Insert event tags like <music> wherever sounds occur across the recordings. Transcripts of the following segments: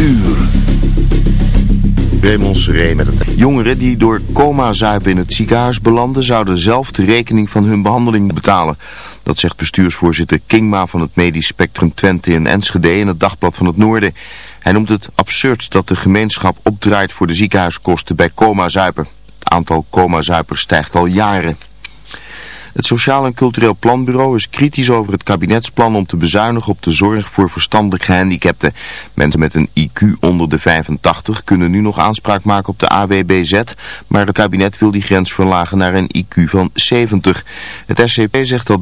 uur. Raymond Seré met het... Jongeren die door coma-zuipen in het ziekenhuis belanden... zouden zelf de rekening van hun behandeling betalen. Dat zegt bestuursvoorzitter Kingma van het Medisch Spectrum Twente in Enschede... in het Dagblad van het Noorden. Hij noemt het absurd dat de gemeenschap opdraait voor de ziekenhuiskosten bij coma-zuipen. Het aantal coma-zuipers stijgt al jaren. Het Sociaal en Cultureel Planbureau is kritisch over het kabinetsplan om te bezuinigen op de zorg voor verstandelijk gehandicapten. Mensen met een IQ onder de 85 kunnen nu nog aanspraak maken op de AWBZ, maar het kabinet wil die grens verlagen naar een IQ van 70. Het SCP zegt dat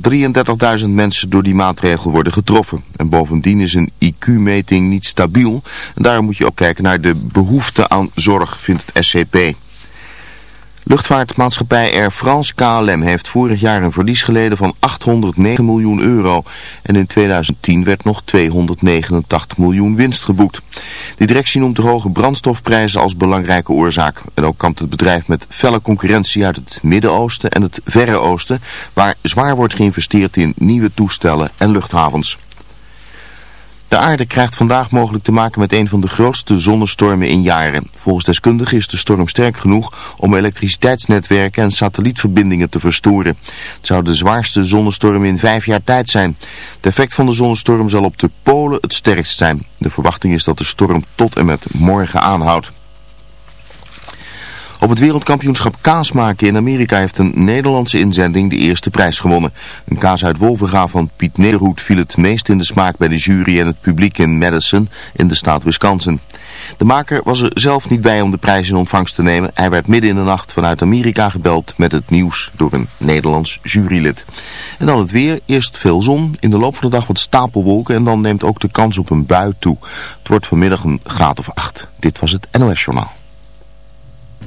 33.000 mensen door die maatregel worden getroffen. En bovendien is een IQ-meting niet stabiel. En daarom moet je ook kijken naar de behoefte aan zorg, vindt het SCP. Luchtvaartmaatschappij Air France KLM heeft vorig jaar een verlies geleden van 809 miljoen euro. En in 2010 werd nog 289 miljoen winst geboekt. De directie noemt de hoge brandstofprijzen als belangrijke oorzaak. En ook kampt het bedrijf met felle concurrentie uit het Midden-Oosten en het Verre Oosten... waar zwaar wordt geïnvesteerd in nieuwe toestellen en luchthavens. De aarde krijgt vandaag mogelijk te maken met een van de grootste zonnestormen in jaren. Volgens deskundigen is de storm sterk genoeg om elektriciteitsnetwerken en satellietverbindingen te verstoren. Het zou de zwaarste zonnestorm in vijf jaar tijd zijn. Het effect van de zonnestorm zal op de polen het sterkst zijn. De verwachting is dat de storm tot en met morgen aanhoudt. Op het wereldkampioenschap kaas maken in Amerika heeft een Nederlandse inzending de eerste prijs gewonnen. Een kaas uit Wolvenga van Piet Nederhoed viel het meest in de smaak bij de jury en het publiek in Madison in de staat Wisconsin. De maker was er zelf niet bij om de prijs in ontvangst te nemen. Hij werd midden in de nacht vanuit Amerika gebeld met het nieuws door een Nederlands jurylid. En dan het weer. Eerst veel zon, in de loop van de dag wat stapelwolken en dan neemt ook de kans op een bui toe. Het wordt vanmiddag een graad of acht. Dit was het NOS Journaal.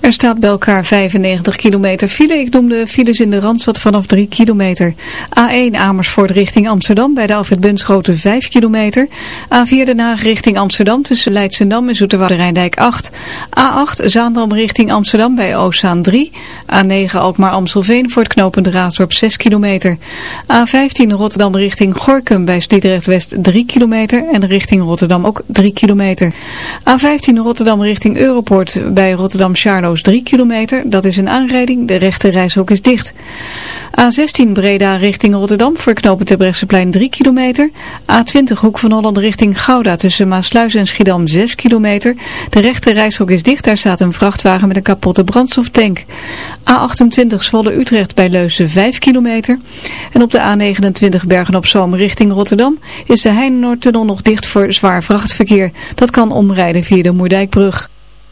Er staat bij elkaar 95 kilometer file. Ik noem de files in de Randstad vanaf 3 kilometer. A1 Amersfoort richting Amsterdam bij de Alfred Bunschoten 5 kilometer. A4 Den Haag richting Amsterdam tussen Leidschendam en Zoeterwoude Rijndijk 8. A8 Zaandam richting Amsterdam bij Oostzaan 3. A9 Alkmaar Amstelveen voor het knooppunt Raasdorp 6 kilometer. A15 Rotterdam richting Gorkum bij Sliedrecht West 3 kilometer. En richting Rotterdam ook 3 kilometer. A15 Rotterdam richting Europoort bij Rotterdam Charlotte 3 kilometer. Dat is een aanrijding. De rechte reishok is dicht. A16 Breda richting Rotterdam voor knopen Terbrechtseplein 3 kilometer. A20 Hoek van Holland richting Gouda tussen Maasluis en Schiedam 6 kilometer. De rechte reishok is dicht. Daar staat een vrachtwagen met een kapotte brandstoftank. A28 Zwolle Utrecht bij Leusen 5 kilometer. En op de A29 Bergen op Zoom richting Rotterdam is de Heinenoordtunnel nog dicht voor zwaar vrachtverkeer. Dat kan omrijden via de Moerdijkbrug.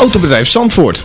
Autobedrijf Zandvoort,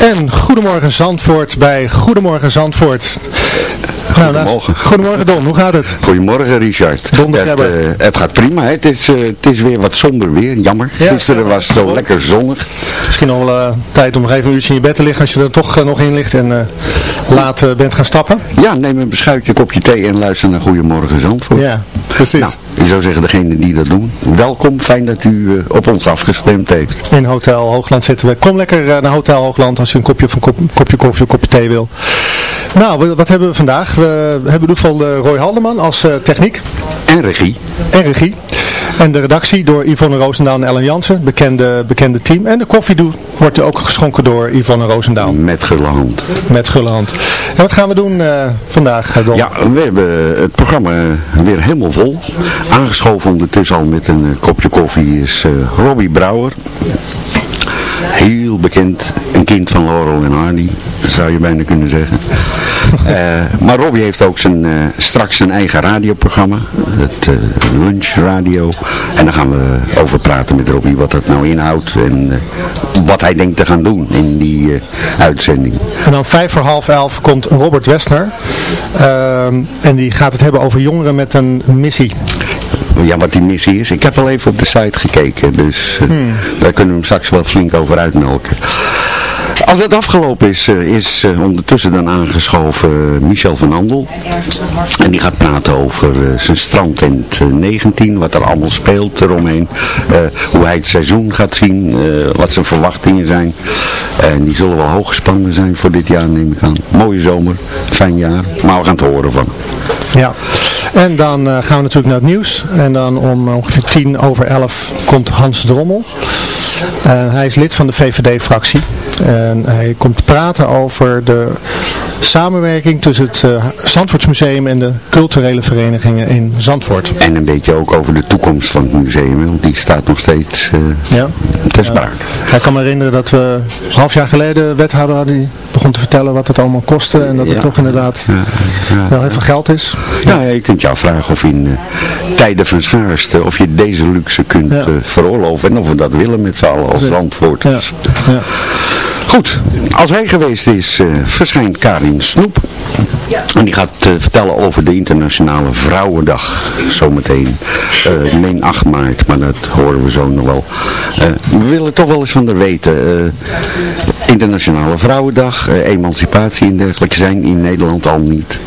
En Goedemorgen Zandvoort bij Goedemorgen Zandvoort. Nou, Goedemorgen. goedemorgen Don, hoe gaat het? Goedemorgen Richard. Het, eh, het gaat prima. hè. Het is, eh, het is weer wat somber weer. Jammer. Ja. Gisteren was het zo lekker zonnig. Misschien al eh, tijd om nog even een uurtje in je bed te liggen als je er toch nog in ligt en laat bent gaan stappen. Ja, neem een beschuitje, kopje thee en luister naar Goedemorgen Zandvoort. Ja, precies. Nou, ik zou zeggen, degene die dat doen, welkom. Fijn dat u op ons afgestemd heeft. In Hotel Hoogland zitten we. Kom lekker naar Hotel Hoogland als je een kopje, of een kop- kopje koffie of een kopje thee wil. Nou, wat hebben we vandaag? We hebben in ieder geval eh, Roy Haldeman als eh, techniek En regie. en regie. En de redactie door Yvonne Roosendaal en Ellen Jansen, bekende, bekende team. En de koffie wordt ook geschonken door Yvonne Roosendaal Met gulle hand. met gulle hand. En wat gaan we doen eh, vandaag, Don? Ja, we hebben het programma weer helemaal vol. Aangeschoven ondertussen al met een kopje koffie is eh, Robbie Brouwer. Heel bekend, een kind van Laurel en Hardy, zou je bijna kunnen zeggen. <laughs> Eh, maar Robbie heeft ook zijn, eh, straks zijn eigen radioprogramma, het eh, Lunch Radio. En daar gaan we over praten met Robbie, wat dat nou inhoudt en wat hij denkt te gaan doen in die uitzending. En dan vijf voor half elf komt Robert Westner. Ehm, en die gaat het hebben over jongeren met een missie. Ja, wat die missie is. Ik heb al even op de site gekeken, dus eh, daar kunnen we hem straks wel flink over uitmelken. Als dat afgelopen is, eh, is eh, ondertussen dan aangeschoven Michel van Andel. En die gaat praten over zijn strandtent eh, 19, wat er allemaal speelt eromheen. hoe hij het seizoen gaat zien, wat zijn verwachtingen zijn. En die zullen wel hoog gespannen zijn voor dit jaar, neem ik aan. Mooie zomer, fijn jaar, maar we gaan het horen van. Ja. En dan eh, gaan we natuurlijk naar het nieuws. En dan om ongeveer tien over elf komt Hans Drommel. En hij is lid van de VVD-fractie. En hij komt praten over de samenwerking tussen het eh, Zandvoortsmuseum en de culturele verenigingen in Zandvoort. En een beetje ook over de toekomst van het museum, want die staat nog steeds eh Ja. ter sprake. Hij kan me herinneren dat we een half jaar geleden wethouder hadden die begon te vertellen wat het allemaal kostte. En dat het Ja. toch inderdaad ja. wel heel veel geld is. Ja, je kunt je afvragen of in eh, tijden van schaarste, of je deze luxe kunt veroorloven en of we dat willen met z'n allen als. Zandvoorters. Goed, als hij geweest is, verschijnt Karin Snoep. En die gaat eh, vertellen over de Internationale Vrouwendag, zometeen. Eh, ik meen 8 maart, maar dat horen we zo nog wel. Eh, we willen toch wel eens van haar weten. eh, Internationale Vrouwendag, eh, emancipatie en dergelijke zijn in Nederland al niet.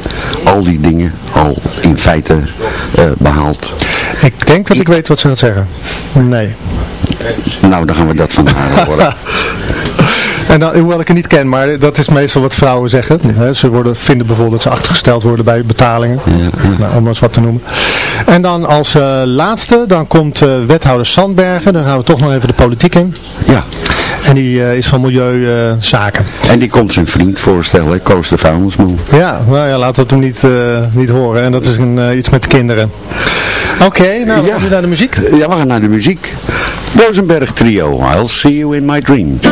Al die dingen al in feite eh, behaald. Ik denk dat ik weet wat ze gaat zeggen. Nee. Nou, dan gaan we dat van haar horen. <laughs> En dan, hoewel ik het niet ken, maar dat is meestal wat vrouwen zeggen. Ze worden, vinden bijvoorbeeld dat ze achtergesteld worden bij betalingen. Nou, om eens wat te noemen. En dan als eh, laatste, dan komt eh, wethouder Sandbergen. Dan gaan we toch nog even de politiek in. Ja, En die eh, is van Milieuzaken. en die komt zijn vriend voorstellen, Koos de Vuilnisman. ja, nou ja, laten we het hem niet, niet horen. En dat is een, iets met de kinderen. Oké, nou we Ja. gaan nu naar de muziek. Ja, we gaan naar de muziek. Rosenberg Trio, I'll see you in my dreams.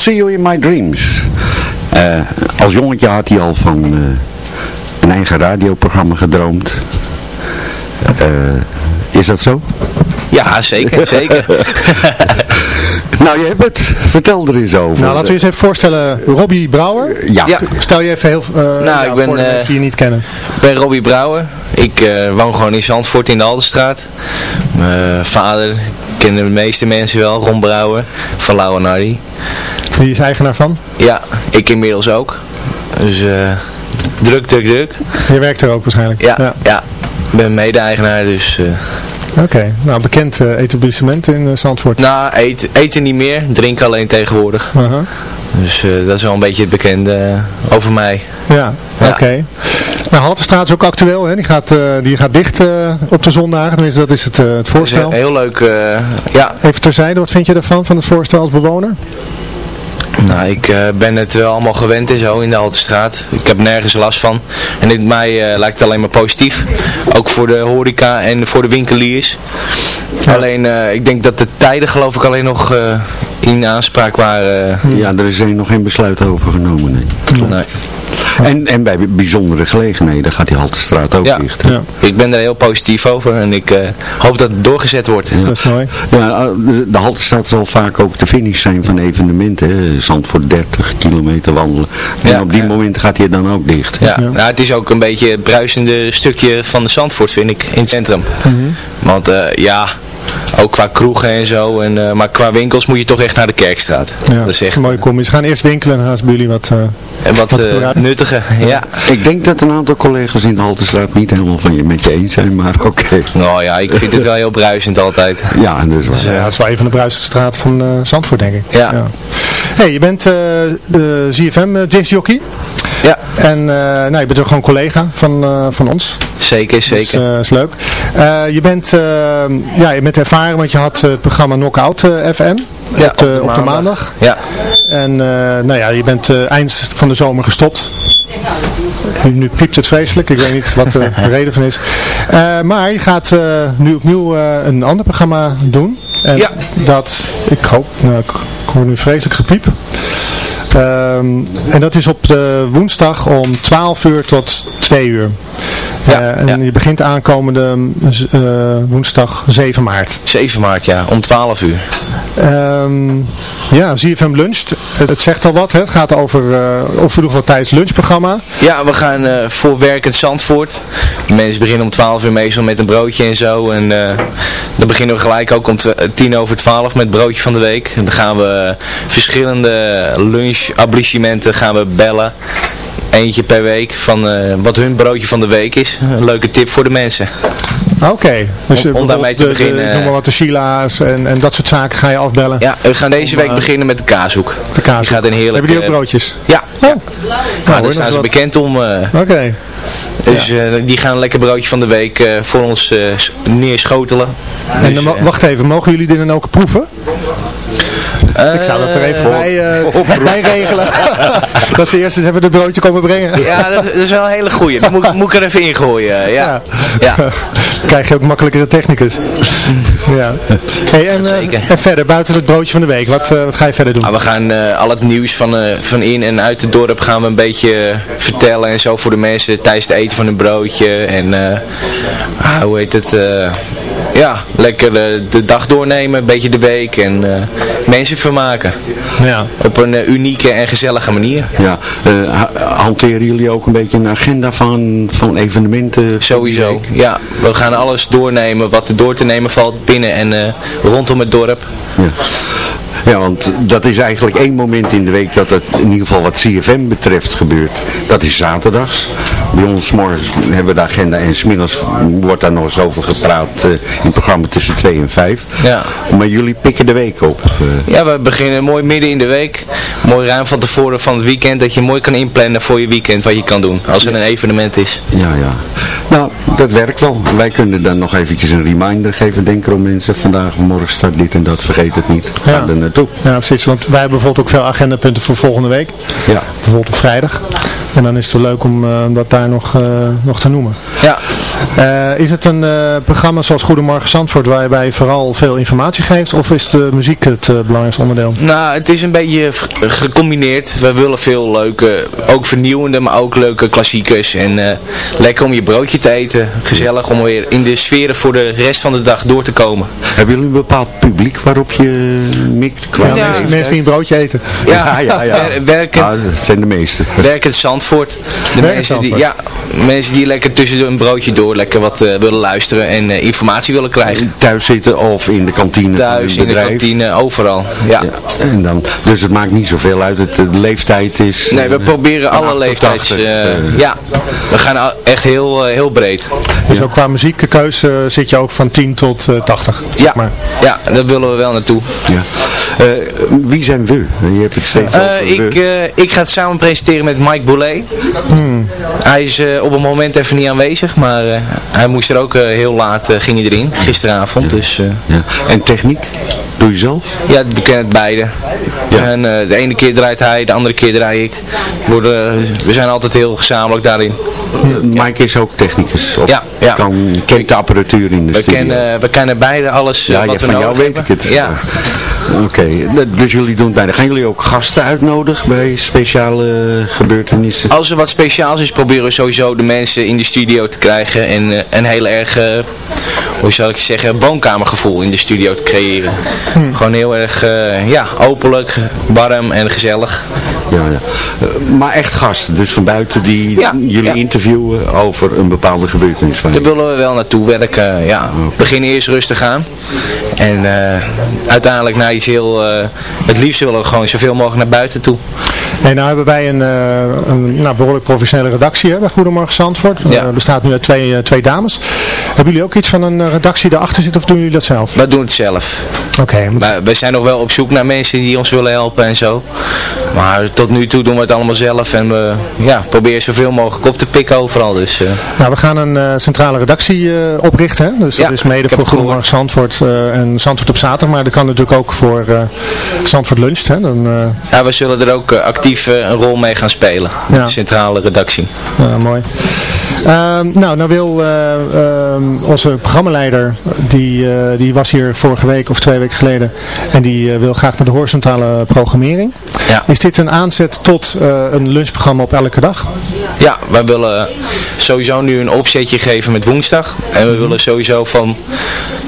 See you in my dreams. Eh, als jongetje had hij al van eh, een eigen radioprogramma gedroomd. Eh, is dat zo? Ja, zeker, zeker. <laughs> Nou, je hebt het. Vertel er eens over. Nou, laten we eens even voorstellen, Robbie Brouwer. Ja. Ja. Stel je even heel uh, Nou, ik ben, voor de eh, mensen die je niet kennen. Ik ben Robbie Brouwer. Ik eh, woon gewoon in Zandvoort in de Aldenstraat. Mijn vader kennen de meeste mensen wel, Ron Brouwer van Lauwenardi. Die is eigenaar van. Ja, ik inmiddels ook. Dus eh, druk, druk, druk. Je werkt er ook waarschijnlijk. Ja, ja. Ik ben mede-eigenaar, dus... eh, Oké, nou bekend eh, etablissement in Zandvoort. nou, eten, eten niet meer, drinken alleen tegenwoordig. Aha. Dus dat is wel een beetje het bekende over mij. Ja, Ja. oké. Nou, Halterstraat is ook actueel, hè? Die, gaat, die gaat dicht op de zondagen, tenminste dat is het, het is voorstel. een heel leuk, ja, Even terzijde, wat vind je ervan, van het voorstel als bewoner? Nou, ik eh, ben het wel allemaal gewend en zo in de Haltestraat. Ik heb nergens last van. En dit mij eh, lijkt het alleen maar positief. Ook voor de horeca en voor de winkeliers. Alleen, eh, ik denk dat de tijden geloof ik alleen nog eh, in aanspraak waren. Ja, er is er nog geen besluit over genomen. Nee. Nee. En, en bij bijzondere gelegenheden gaat die Haltestraat ook Ja. dicht. Ja, Ik ben er heel positief over en ik eh, hoop dat het doorgezet wordt. dat is mooi. Ja, de, de Haltestraat zal vaak ook de finish zijn van evenementen. Hè. Zandvoort 30 kilometer wandelen. En Ja, op die ja. momenten gaat hij dan ook dicht. Ja, Nou, het is ook een beetje het bruisende stukje van de Zandvoort vind ik in het centrum. Want eh, ja, ook qua kroegen en zo, en, eh, maar qua winkels moet je toch echt naar de Kerkstraat. Ja, dat is echt een mooie combi. Ze gaan eerst winkelen en dan gaan ze bij jullie wat... eh, en wat wat eh, nuttige. <laughs> Ja. Ik denk dat een aantal collega's in de Haltestraat niet helemaal van je met je eens zijn, maar <laughs> oké. Nou ja, ik vind het wel heel bruisend altijd. <laughs> Ja, dat is waar. ja, het is wel een van de bruisende straten van eh, Zandvoort, denk ik. Ja. hey, je bent eh, de ZFM uh, jockey Ja, En eh, nou, je bent ook gewoon collega van, eh, van ons. zeker, Dus, zeker. eh, is leuk. Eh, je, bent, eh, ja, je bent ervaren, want je had eh, het programma Knockout eh, FM. ja, op, de, op de maandag. Ja, En eh, nou ja, je bent eh, eind van de zomer gestopt. Nu, nu piept het vreselijk, ik weet niet wat de <laughs> reden van is. Eh, maar je gaat eh, nu opnieuw eh, een ander programma doen. En Ja. dat, ik hoop, nou, ik hoor nu vreselijk gepiep. Ehm, en dat is op de woensdag om 12 uur tot 2 uur. Ja, Eh, en ja. je begint aankomende eh, woensdag 7 maart. 7 maart ja, om 12 uur. Ehm, ja, ZFM Luncht. Het, het zegt al wat. Hè? Het gaat over, eh over in ieder geval tijdens lunchprogramma. Ja, we gaan eh voor werkend Zandvoort. De mensen beginnen om 12 uur meestal met een broodje en zo. En eh, dan beginnen we gelijk ook om tw- tien over 12 met het broodje van de week. Dan gaan we verschillende lunchablissementen gaan we bellen. Eentje per week van eh, wat hun broodje van de week is. Een leuke tip voor de mensen. Oké. Dus Om- eh, om daarmee te de- de- beginnen, noem maar wat de Shila's en, en dat soort zaken ga je afbellen. Ja, we gaan deze Om, week eh, beginnen met de kaashoek. De kaas. Die gaat een heerlijk... Hebben die ook eh, broodjes? Ja, Oh. ja. Nou, Nou, daar staan ze wat. bekend om. eh, Oké. dus eh, die gaan een lekker broodje van de week eh, voor ons eh, neerschotelen. En Dus, dan, eh, wacht even, mogen jullie dit dan ook proeven? Ik zou dat er even eh, bij, eh, bij regelen. <laughs> dat ze eerst eens even het broodje komen brengen. Ja, dat, dat is wel een hele goeie. Die moet, moet ik er even ingooien. Ja. Ja. <laughs> Krijg je ook makkelijkere technicus. <laughs> ja. Hey, en, eh, en verder, buiten het broodje van de week, wat, eh, wat ga je verder doen? Ah, we gaan eh, al het nieuws van, eh, van in en uit het dorp gaan we een beetje eh, vertellen en zo voor de mensen tijdens het eten van hun broodje. En eh, ah, hoe heet het? Ja, lekker eh, de dag doornemen, een beetje de week en eh, mensen vermaken. Ja. Op een eh, unieke en gezellige manier. Ja, eh, ha- hanteren jullie ook een beetje een agenda van, van evenementen? Sowieso. Ja, we gaan alles doornemen wat er door te nemen valt binnen en eh, rondom het dorp. Ja. Ja, want dat is eigenlijk één moment in de week dat het in ieder geval wat CFM betreft gebeurt. Dat is zaterdags. Bij ons morgens hebben we de agenda en smiddags wordt daar nog eens over gepraat eh, in het programma tussen 2 en 5. Ja. Maar jullie pikken de week op. eh. Ja, we beginnen mooi midden in de week. Mooi ruim van tevoren van het weekend. Dat je mooi kan inplannen voor je weekend wat je kan doen. Als er een evenement is. Ja, ja. Nou, dat werkt wel. Wij kunnen dan nog eventjes een reminder geven. Denk erom mensen, vandaag of morgen start dit en dat. Vergeet het niet. Ga Ja. er naartoe. Ja, precies. Want wij hebben bijvoorbeeld ook veel agendapunten voor volgende week. Ja. Bijvoorbeeld op vrijdag. En dan is het wel leuk om, eh, om dat daar nog, eh, nog te noemen. Ja, Eh, is het een eh, programma zoals Goedemorgen Zandvoort waarbij je vooral veel informatie geeft? Of is de muziek het eh, belangrijkste onderdeel? nou het is een beetje gecombineerd. We willen veel leuke, ook vernieuwende, maar ook leuke klassiekers. En eh, lekker om je broodje te eten. Gezellig om weer in de sferen voor de rest van de dag door te komen. Hebben jullie een bepaald publiek waarop je mikt? Qua Ja, Ja. mensen, mensen die een broodje eten. Ja, ja, ja. wer- werkend, Ah, dat zijn de meeste. werkend Zandvoort. De Werkend mensen die, Zandvoort. ja, mensen die lekker tussen een broodje door lekker wat eh, willen luisteren en eh, informatie willen krijgen. Thuis zitten of in de kantine Thuis, in de kantine, overal. Ja. Ja, en dan, dus het maakt niet zoveel uit. Het, de leeftijd is... Nee, we eh, proberen alle 8 tot leeftijds. 80, eh, eh. ja, we gaan echt heel, eh, heel breed. Dus ook qua muziekkeuze zit je ook van 10 tot eh, 80. zeg Ja, maar. ja, daar willen we wel naartoe. Ja. Eh, wie zijn we? Je hebt het steeds Eh, over ik, we. eh, ik ga het samen presenteren met Mike Boulet. Hmm. Hij is eh, op het moment even niet aanwezig, maar eh, hij moest er ook eh, heel laat, eh, ging hij erin, gisteravond. Dus eh, ja. En techniek? Doe je zelf? ja, we kennen het beide. Ja. En eh, de ene keer draait hij, de andere keer draai ik. We, worden, we zijn altijd heel gezamenlijk daarin. Mike is ook technicus. Of Ja, ja. Kan, kent de apparatuur in de We studio. kennen, we kennen beide alles eh, ja, wat ja, we van jou nodig weet ik hebben. het. Ja. Oké, d- dus jullie doen het bijna. Gaan jullie ook gasten uitnodigen bij speciale gebeurtenissen? Als er wat speciaals is, proberen we sowieso de mensen in de studio te krijgen en eh, een heel erg, eh, hoe zou ik zeggen, woonkamergevoel in de studio te creëren. Hm. Gewoon heel erg, eh, ja, openlijk, warm en gezellig. Ja, ja. Eh, maar echt gasten, dus van buiten die Ja, jullie ja. interviewen over een bepaalde gebeurtenis van Daar willen we wel naartoe werken, ja. We beginnen eerst rustig aan. En eh, uiteindelijk naar iets heel, eh, het liefst willen we gewoon zoveel mogelijk naar buiten toe. En nou hebben wij een, eh, een nou, behoorlijk professionele redactie hè, bij Goedemorgen Zandvoort. Ja. Bestaat nu uit twee, twee dames. Hebben jullie ook iets van een eh, redactie daarachter zit of doen jullie dat zelf? We doen het zelf. Oké, Maar we zijn nog wel op zoek naar mensen die ons willen helpen en zo. Maar tot nu toe doen we het allemaal zelf en we ja, proberen zoveel mogelijk op te pikken overal. Dus, eh, nou, we gaan een eh, centrale redactie eh, oprichten. Hè? Dus dat Ja, is mede voor Goedemorgen Zandvoort en Zandvoort op zaterdag. Maar dat kan natuurlijk ook voor Zandvoort Lunch. Hè? Dan, ja, we zullen er ook actief een rol mee gaan spelen. Ja. De centrale redactie. Ja, mooi. Ehm, nou, nou wil onze programmaleider, die, eh, die was hier vorige week of twee weken geleden, en die eh, wil graag naar de horizontale programmering. Ja. Is dit een aanzet tot eh, een lunchprogramma op elke dag? Ja, wij willen sowieso nu een opzetje geven met woensdag. En we willen sowieso van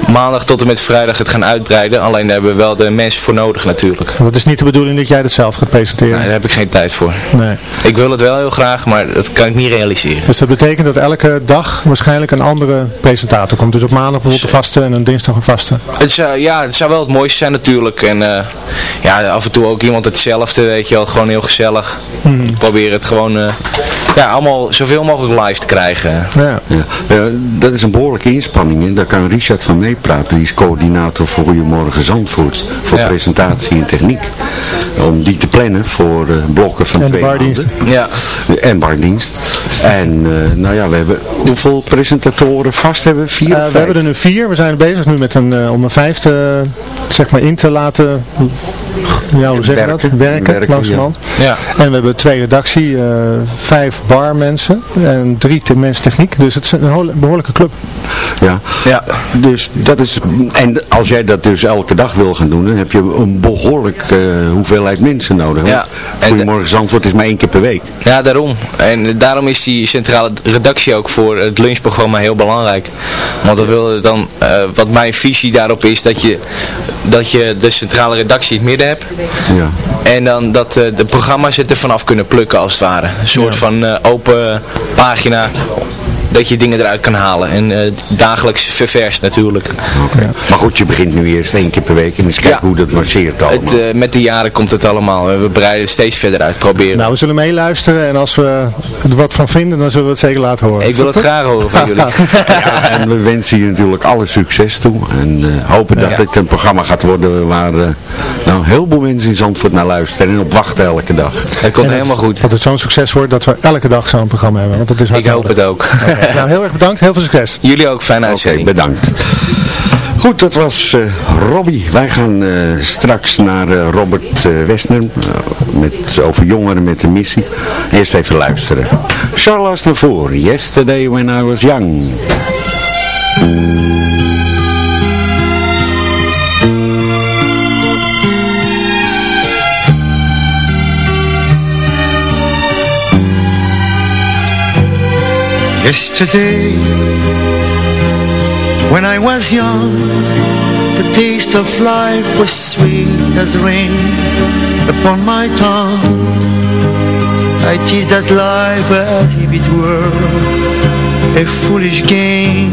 maandag tot en met vrijdag het gaan uitbreiden. Alleen daar hebben we wel de mensen voor nodig natuurlijk. Want het is niet de bedoeling dat jij dat zelf gaat presenteren. Nee, daar heb ik geen tijd voor. Nee. Ik wil het wel heel graag, maar dat kan ik niet realiseren. Dus dat betekent dat elke dag waarschijnlijk een andere presentator komt. Dus op maandag bijvoorbeeld een vaste en een dinsdag een vaste. Het zou, ja, het zou wel het mooiste zijn natuurlijk. En eh, ja, af en toe ook iemand hetzelfde, weet je wel. Gewoon heel gezellig. Mhm. Probeer het gewoon, eh, ja, allemaal zoveel mogelijk live te krijgen. Ja. Ja. Dat is een behoorlijke inspanning en daar kan Richard van meepraten. Die is coördinator voor Goedemorgen Zandvoort. Voor Ja. presentatie en techniek. Om die te plannen voor eh, blokken van En twee maanden. Ja, En bardienst. En eh, nou ja, we hebben hoeveel presentatoren vast hebben? we? Vier Eh, of we hebben er nu vier. We zijn bezig nu met een, eh, om een vijfde zeg maar in te laten ja, hoe zeg je dat? Werken. Werken, langzamerhand. ja. En we hebben twee redactie, eh, vijf barmensen en drie te- mensen techniek. Dus het is een behoorlijke club. Ja. Ja. Dus dat is, en als jij dat dus elke dag wil gaan doen, dan heb je een behoorlijk eh, hoeveelheid mensen nodig. Ja. En Goedemorgen Zandvoort is maar één keer per week. Ja, daarom. En daarom is die centrale redactie ook voor het lunchprogramma heel belangrijk. Want we willen dan, eh, wat mijn visie daarop is, dat je, dat je de centrale redactie in het midden Ja. En dan dat eh, de programma's het er vanaf kunnen plukken als het ware. Een soort Ja. van eh, open pagina. Dat je dingen eruit kan halen. En eh, dagelijks ververst natuurlijk. Maar goed, je begint nu eerst één keer per week en eens kijken Ja. hoe dat marcheert allemaal. Het, eh, met de jaren komt het allemaal. We breiden het steeds verder uit. Proberen. Nou, we zullen meeluisteren en als we er wat van vinden, dan zullen we het zeker laten horen. ik wil het graag horen van jullie. <laughs> Ja, en we wensen je natuurlijk alle succes toe. En eh, hopen dat Ja. het een programma gaat worden waar eh, nou, heel veel mensen in Zandvoort naar luisteren en op wachten elke dag. Het komt helemaal goed. Dat het zo'n succes wordt dat we elke dag zo'n programma hebben. Want dat is hard Ik hoop nodig. het ook. <laughs> Nou, heel erg bedankt. Heel veel succes. Jullie ook, fijne Oké, uitzending. bedankt. Goed, dat was uh, Robbie. Wij gaan uh, straks naar uh, Robert Westner met, over jongeren met de missie. Eerst even luisteren. Charles Navour, Yesterday When I Was Young. Yesterday, when I was young, the taste of life was sweet as rain upon my tongue. I teased that life as if it were a foolish game,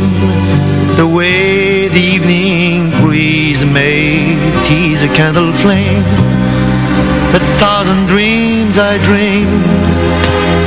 the way the evening breeze may tease a candle flame. The thousand dreams I dreamed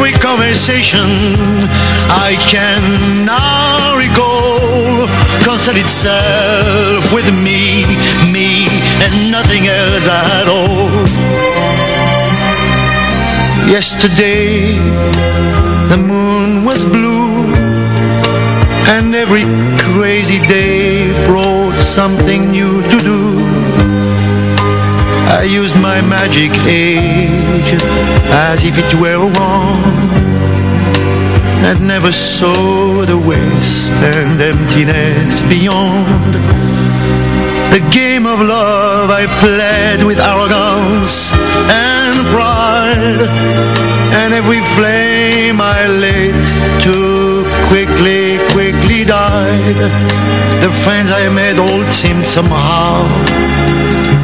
every conversation I can now recall concerned itself with me, me and nothing else at all. Yesterday the moon was blue and every crazy day brought something new to do I used my magic age as if it were wrong. And never saw the waste and emptiness beyond. The game of love I played with arrogance and pride. And every flame I lit too quickly, quickly died. The friends I made all seemed somehow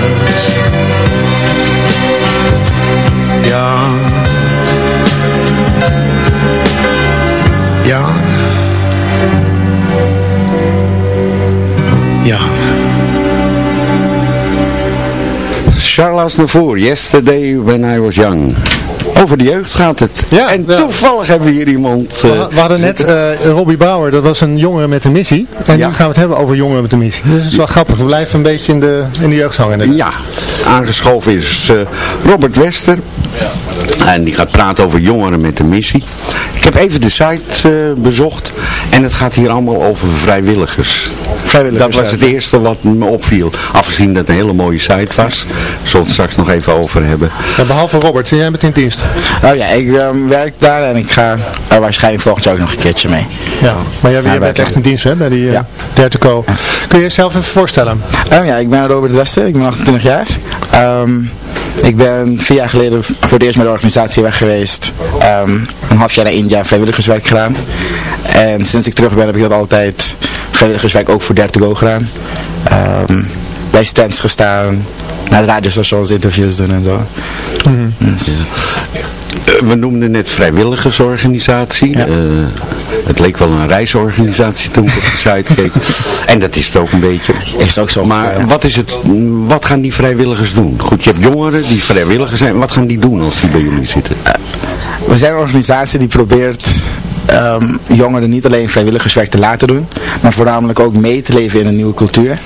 was young. Young. Young. Charles Navour, Yesterday When I Was Young over de jeugd gaat het. Ja, en toevallig hebben we hier iemand... Uh, we, hadden net uh, Robbie Bauer, dat was een jongen met een missie. En nu gaan we het hebben over jongeren met een missie. Dus het is wel grappig, we blijven een beetje in de, in de jeugd hangen. Ja, aangeschoven is uh, Robert Wester. En die gaat praten over jongeren met een missie. Ik heb even de site bezocht. En het gaat hier allemaal over vrijwilligers. Dat was het eerste wat me opviel. Afgezien dat het een hele mooie site was. Zullen we het straks nog even over hebben. Ja, behalve Robert, jij bent in dienst. Oh ja, ik um, werk daar en ik ga er waarschijnlijk volgend jaar ook nog een keertje mee. Ja, maar jij, bent echt in dienst hè, bij die uh, ja. Dertico. Kun je jezelf even voorstellen? Um, ja, ik ben Robert Wester, ik ben 28 jaar. Um, ik ben vier jaar geleden voor het eerst met de organisatie weg geweest. Um, een half jaar naar India vrijwilligerswerk gedaan. En sinds ik terug ben heb ik dat altijd vrijwilligerswerk ook voor Dare to Go gedaan. Um, bij stands gestaan, naar de radiostations interviews doen en zo. Mm we noemden net vrijwilligersorganisatie. Ja. Uh, het leek wel een reisorganisatie toen ik op de site <laughs> keek. En dat is het ook een beetje. Is ook zo. Maar wat, is het, wat gaan die vrijwilligers doen? Goed, je hebt jongeren die vrijwilligers zijn. Wat gaan die doen als die bij jullie zitten? Uh, we zijn een organisatie die probeert ehm, jongeren niet alleen vrijwilligerswerk te laten doen, maar voornamelijk ook mee te leven in een nieuwe cultuur.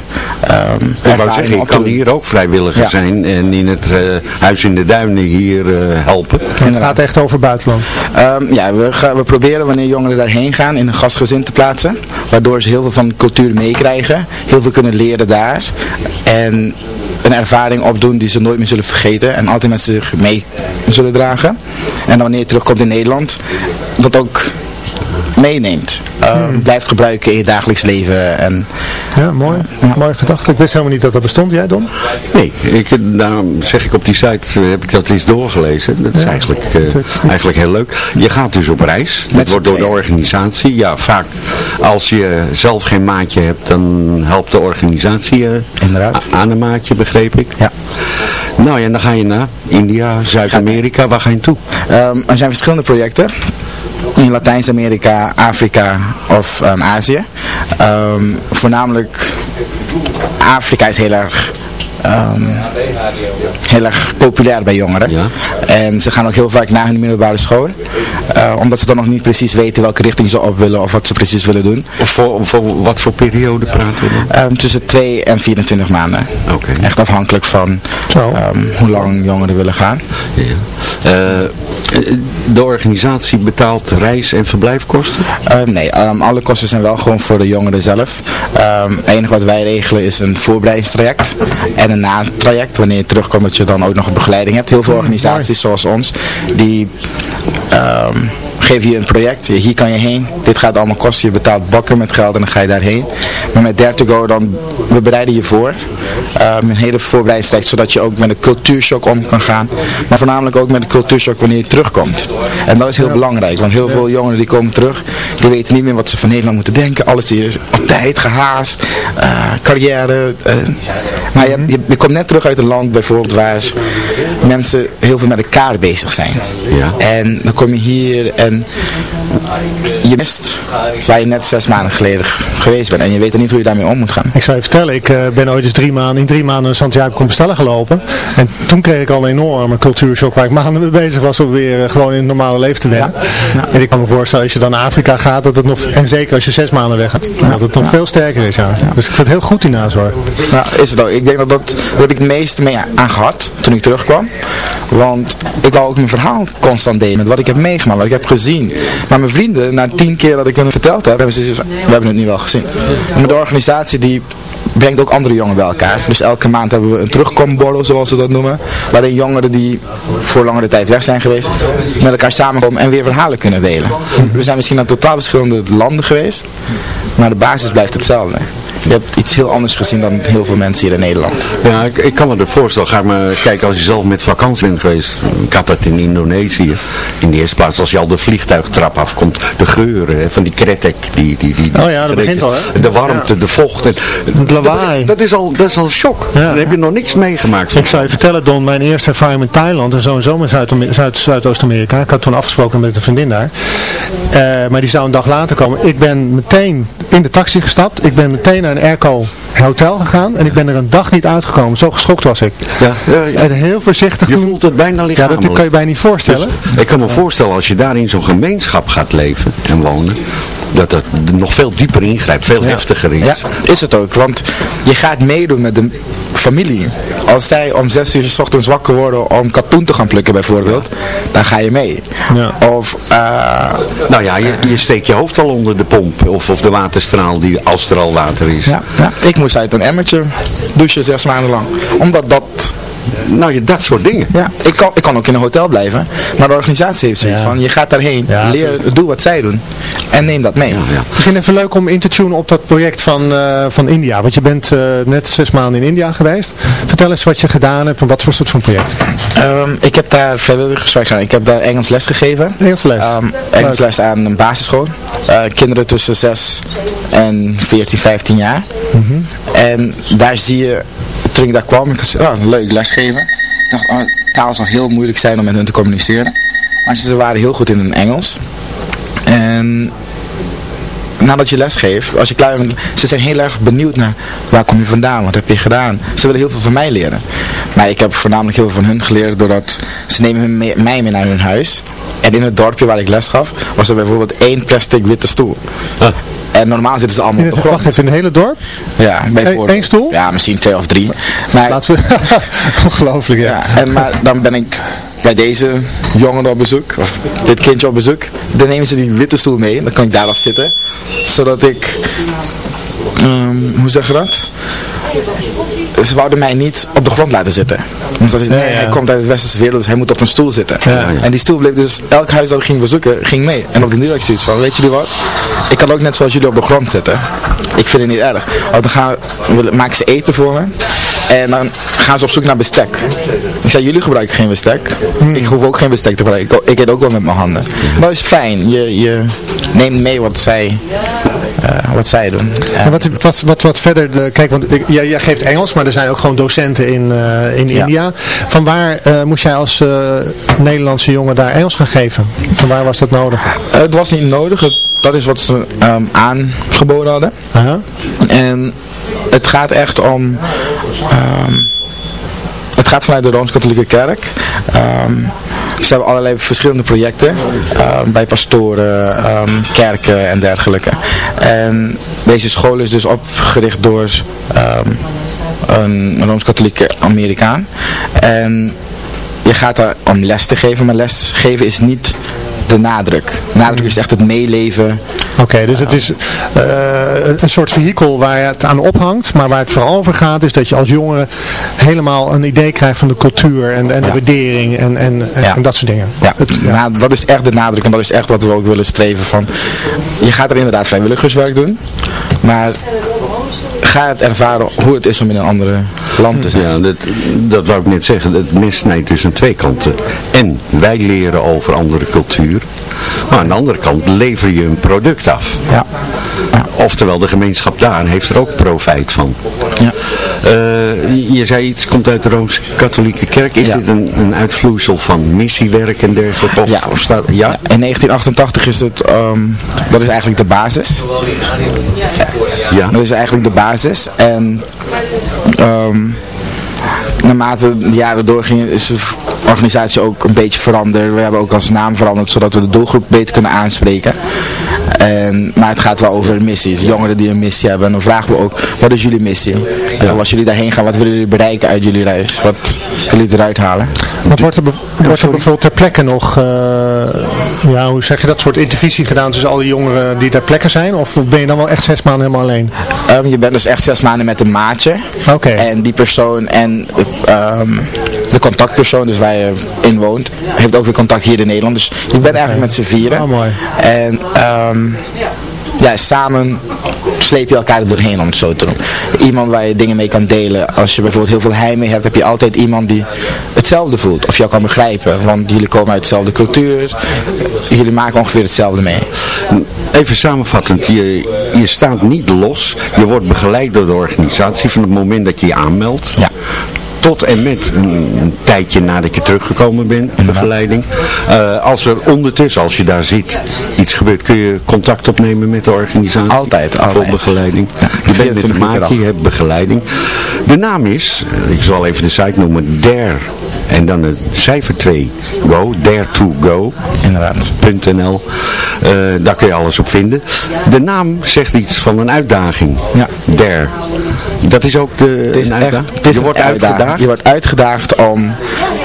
Um, Ik wou zeggen, je kan hier ook vrijwilliger Ja. zijn en in het eh, Huis in de Duinen hier eh, helpen. Het gaat echt over buitenland. Ehm, ja, we, gaan, we proberen wanneer jongeren daarheen gaan in een gastgezin te plaatsen. Waardoor ze heel veel van de cultuur meekrijgen. Heel veel kunnen leren daar. En een ervaring opdoen die ze nooit meer zullen vergeten. En altijd met zich mee zullen dragen. En dan wanneer je terugkomt in Nederland, dat ook meeneemt. Ehm, Blijft gebruiken in je dagelijks leven. En, Ja, mooi. Mooie gedachte. Ik wist helemaal niet dat dat bestond. Jij, Don? Nee, ik, daarom zeg ik op die site, eh, heb ik dat eens doorgelezen. Dat is eigenlijk, eh, eigenlijk heel leuk. Je gaat dus op reis. Dat Met wordt door de organisatie. Ja, vaak als je zelf geen maatje hebt, dan helpt de organisatie eh, Inderdaad. aan een maatje, begreep ik. Ja. Nou ja, en dan ga je naar India, Zuid-Amerika. Waar ga je naartoe? Ehm, er zijn verschillende projecten. In Latijns-Amerika, Afrika of ehm, Azië. Ehm, voornamelijk Afrika is heel erg, ehm, heel erg populair bij jongeren. Ja. En ze gaan ook heel vaak naar hun middelbare school. eh, omdat ze dan nog niet precies weten welke richting ze op willen of wat ze precies willen doen. Of voor, voor wat voor periode praten we dan? Ehm, tussen 2 en 24 maanden. Oké. Echt afhankelijk van ehm, hoe lang jongeren willen gaan. Ja. Eh, de organisatie betaalt reis- en verblijfkosten? Ehm, nee, ehm, alle kosten zijn wel gewoon voor de jongeren zelf. Ehm, het enige wat wij regelen is een voorbereidingstraject en een natraject. Wanneer je terugkomt dat je dan ook nog een begeleiding hebt. Heel veel organisaties zoals ons, die ehm, geven je een project. Hier kan je heen. Dit gaat allemaal kosten. Je betaalt bakken met geld en dan ga je daarheen. Maar met Dare to Go dan, we bereiden je voor. Ehm, een hele voorbereidingstraject, zodat je ook met een cultuurshock om kan gaan. Maar voornamelijk ook met een cultuurshock wanneer je terugkomt. En dat is heel belangrijk, want heel veel jongeren die komen terug, die weten niet meer wat ze van Nederland moeten denken. Alles hier op tijd, gehaast, eh, carrière. eh. maar je, je, je komt net terug uit een land bijvoorbeeld waar mensen heel veel met elkaar bezig zijn. Ja. En dan kom je hier en and je mist waar je net zes maanden geleden geweest bent. En je weet er niet hoe je daarmee om moet gaan. Ik zou je vertellen, ik eh, ben ooit eens drie maanden, in drie maanden Santiago Compostela gelopen. En toen kreeg ik al een enorme cultuurshock waar ik maanden mee bezig was om weer eh, gewoon in het normale leven te wennen. En ik kan me voorstellen, als je dan naar Afrika gaat, dat het nog, en zeker als je zes maanden weg gaat, dat het nog veel sterker is. Ja. Dus ik vind het heel goed die nazorg. Nou, is het ook. Ik denk dat dat, daar heb ik het meeste mee aan gehad toen ik terugkwam. Want ik wou ook mijn verhaal constant delen met wat ik heb meegemaakt, wat ik heb gezien. Maar mijn vrienden, na tien keer dat ik hun verteld heb, hebben ze zoiets van, we hebben het nu wel gezien. Maar de organisatie die brengt ook andere jongeren bij elkaar. Dus elke maand hebben we een terugkomborrel, zoals ze dat noemen. Waarin jongeren die voor langere tijd weg zijn geweest, met elkaar samenkomen en weer verhalen kunnen delen. We zijn misschien naar totaal verschillende landen geweest, maar de basis blijft hetzelfde. Je hebt iets heel anders gezien dan heel veel mensen hier in Nederland. Ja, ik, ik kan me er voorstellen. Ga maar kijken als je zelf met vakantie bent geweest. Ik had dat in Indonesië. In de eerste plaats als je al de vliegtuigtrap afkomt. De geuren hè, van die kretek. Die, die, die, Oh ja, dat begint al, hè? De warmte, de vocht. En, Het lawaai. Dat is al, dat is al shock. Ja. Dan heb je nog niks meegemaakt. Ik zou je vertellen, Don, mijn eerste ervaring met Thailand en zo en zo met Zuid- Zuid- Zuidoost-Amerika. Ik had toen afgesproken met een vriendin daar. Eh, maar die zou een dag later komen. Ik ben meteen in de taxi gestapt. Ik ben meteen naar een airco hotel gegaan. En ik ben er een dag niet uitgekomen. Zo geschokt was ik. Ja, ja, ja. En heel voorzichtig Je voelt het bijna Ja, lichamelijk. dat kan je bijna niet voorstellen. Dus ik kan me voorstellen als je daar in zo'n gemeenschap gaat leven en wonen. Dat dat nog veel dieper ingrijpt. Veel heftiger is. Ja, is het ook. Want je gaat meedoen met de familie. Als zij om zes uur s ochtends wakker worden om katoen te gaan plukken bijvoorbeeld, dan ga je mee. Ja. Of, eh, Nou ja, je, je steekt je hoofd al onder de pomp of, of de waterstraal die, als er al water is. ja, ja, ik moest uit een emmertje douchen zes maanden lang. Omdat dat, Nou, je, dat soort dingen. ja, ik kan, ik kan ook in een hotel blijven. Maar de organisatie heeft zoiets Ja. van, je gaat daarheen, Ja, leer, doe wat zij doen. En neem dat mee. Ja, ja. Misschien even leuk om in te tunen op dat project van, eh, van India. Want je bent eh, net zes maanden in India geweest. Vertel eens wat je gedaan hebt en wat voor soort van project. Ehm, ik heb daar vrijwilligerswerk gedaan. Ik heb daar Engels les gegeven. Engels les. Ehm, Engels les aan een basisschool. Eh, kinderen tussen 6 en 14, 15 jaar. En daar zie je, toen ik daar kwam, ik dacht, oh, leuk lesgeven. Ik dacht, oh, taal zal heel moeilijk zijn om met hun te communiceren. Maar ze waren heel goed in hun Engels. En nadat je les geeft, als je klaar bent, ze zijn heel erg benieuwd naar waar kom je vandaan, wat heb je gedaan. Ze willen heel veel van mij leren. Maar ik heb voornamelijk heel veel van hun geleerd doordat ze nemen mee- mij mee naar hun huis. En in het dorpje waar ik les gaf, was er bijvoorbeeld één plastic witte stoel. En normaal zitten ze allemaal In op de het, grond. wacht even, in het hele dorp? Ja, bijvoorbeeld. Eén stoel? Ja, misschien twee of drie. Maar, Laten we... <laughs> Ongelooflijk, ja. ja, en maar dan ben ik bij deze jongen op bezoek, of dit kindje op bezoek. Dan nemen ze die witte stoel mee, dan kan ik daarop zitten. Zodat ik, ehm, hoe zeg je dat? Ze wouden mij niet op de grond laten zitten. Nee, Ja, ja. hij komt uit de westerse wereld, dus hij moet op een stoel zitten. Ja. En die stoel bleef dus, elk huis dat ik ging bezoeken, ging mee. En op de ik zoiets van, weet jullie wat? Ik kan ook net zoals jullie op de grond zitten. Ik vind het niet erg. Want dan gaan, maken ze eten voor me. En dan gaan ze op zoek naar bestek. Ik zei, jullie gebruiken geen bestek. Ik hoef ook geen bestek te gebruiken. Ik, ik eet ook wel met mijn handen. Dat is fijn. Je, je neemt mee wat zij, eh, wat zij doen. En wat, wat, wat, wat verder, de, kijk, want ik, jij, jij geeft Engels, maar er zijn ook gewoon docenten in, eh, in Ja. India. Van waar eh, moest jij als Nederlandse jongen daar Engels gaan geven? Van waar was dat nodig? Het was niet nodig. Dat is wat ze ehm, aangeboden hadden. En het gaat echt om... ehm, het gaat vanuit de Rooms-Katholieke Kerk. Ze hebben allerlei verschillende projecten ehm, bij pastoren, ehm, kerken en dergelijke. En deze school is dus opgericht door ehm, een Rooms-Katholieke Amerikaan. En je gaat daar om les te geven, maar les geven is niet de nadruk. Nadruk is echt het meeleven. Oké, dus het is eh, een soort vehikel waar het aan ophangt, maar waar het vooral over gaat is dat je als jongere helemaal een idee krijgt van de cultuur en, en de Ja. waardering en, en, en, Ja. en dat soort dingen. Ja, Het- na- dat is echt de nadruk en dat is echt wat we ook willen streven van. Je gaat er inderdaad vrijwilligerswerk doen, maar ga het ervaren hoe het is om in een andere land te zijn. Ja, dat, dat wou ik net zeggen. Het mes snijdt dus aan twee kanten. En wij leren over andere cultuur. Maar aan de andere kant lever je een product af. Ja. Oftewel, de gemeenschap daar heeft er ook profijt van. Ja. Eh, je zei iets komt uit de Rooms-Katholieke Kerk. Is Ja. dit een, een uitvloeisel van missiewerk en dergelijke? Of, Ja. of staat, ja? Ja, in 1988 is het, ehm, dat is eigenlijk de basis. Ja. Dat is eigenlijk de basis. En ehm, naarmate de jaren doorgingen is organisatie ook een beetje veranderd. We hebben ook als naam veranderd zodat we de doelgroep beter kunnen aanspreken. En, maar het gaat wel over missies. Jongeren die een missie hebben. En dan vragen we ook, wat is jullie missie? En als jullie daarheen gaan, wat willen jullie bereiken uit jullie reis? Wat willen jullie eruit halen? Want wordt er, be- wordt er bijvoorbeeld ter plekke nog, eh, ja, hoe zeg je dat, soort intervisie gedaan tussen al die jongeren die ter plekke zijn? Of ben je dan wel echt zes maanden helemaal alleen? Ehm, je bent dus echt zes maanden met een maatje. Oké. En die persoon en ehm, de contactpersoon, dus waar je in woont, heeft ook weer contact hier in Nederland. Dus je bent eigenlijk met z'n vieren. Ah, mooi. En ehm, ja, samen sleep je elkaar er doorheen om het zo te doen. Iemand waar je dingen mee kan delen. Als je bijvoorbeeld heel veel heimwee hebt, heb je altijd iemand die hetzelfde voelt. Of jou kan begrijpen. Want jullie komen uit dezelfde cultuur. Jullie maken ongeveer hetzelfde mee. Even samenvattend, je, je staat niet los. Je wordt begeleid door de organisatie van het moment dat je je aanmeldt. Ja. Tot en met een, een tijdje nadat je teruggekomen bent, begeleiding. Eh, als er ondertussen, als je daar zit, iets gebeurt, kun je contact opnemen met de organisatie? Altijd, Voor altijd. begeleiding. Je bent met 24 een maatje, je hebt begeleiding. De naam is, eh, ik zal even de site noemen, Dare. En dan het cijfer 2, Go, Dare to Go. Eh, daar kun je alles op vinden. De naam zegt iets van een uitdaging. Ja. Dare. Dat is ook de, Het is een echt, uitdaging? het is je wordt uitgedaagd. Je wordt uitgedaagd om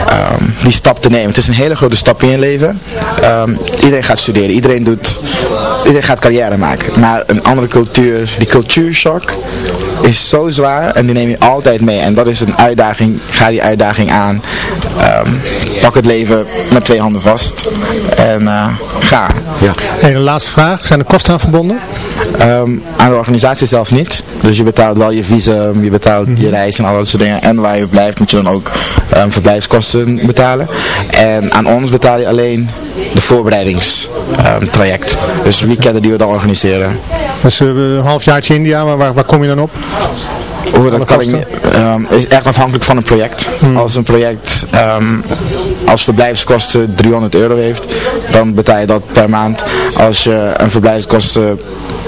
ehm, die stap te nemen. Het is een hele grote stap in je leven. Ehm, iedereen gaat studeren, iedereen doet, iedereen gaat carrière maken. Maar een andere cultuur, die cultuurshock is zo zwaar en die neem je altijd mee. En dat is een uitdaging, ga die uitdaging aan. Ehm, pak het leven met twee handen vast en eh, ga. Ja. En een laatste vraag, zijn er kosten aan verbonden? Ehm, aan de organisatie zelf niet. Dus je betaalt wel je visum, je betaalt je reis en al dat soort dingen. En waar je blijft moet je dan ook ehm, verblijfskosten betalen. En aan ons betaal je alleen de voorbereidingstraject. dus weekenden die we dan organiseren. Dus eh, een halfjaartje India, maar waar, waar kom je dan op? Hoe Alle dat kan ik niet, ehm, is echt afhankelijk van een project. Als een project ehm, als verblijfskosten 300 euro heeft, dan betaal je dat per maand. Als je een verblijfskosten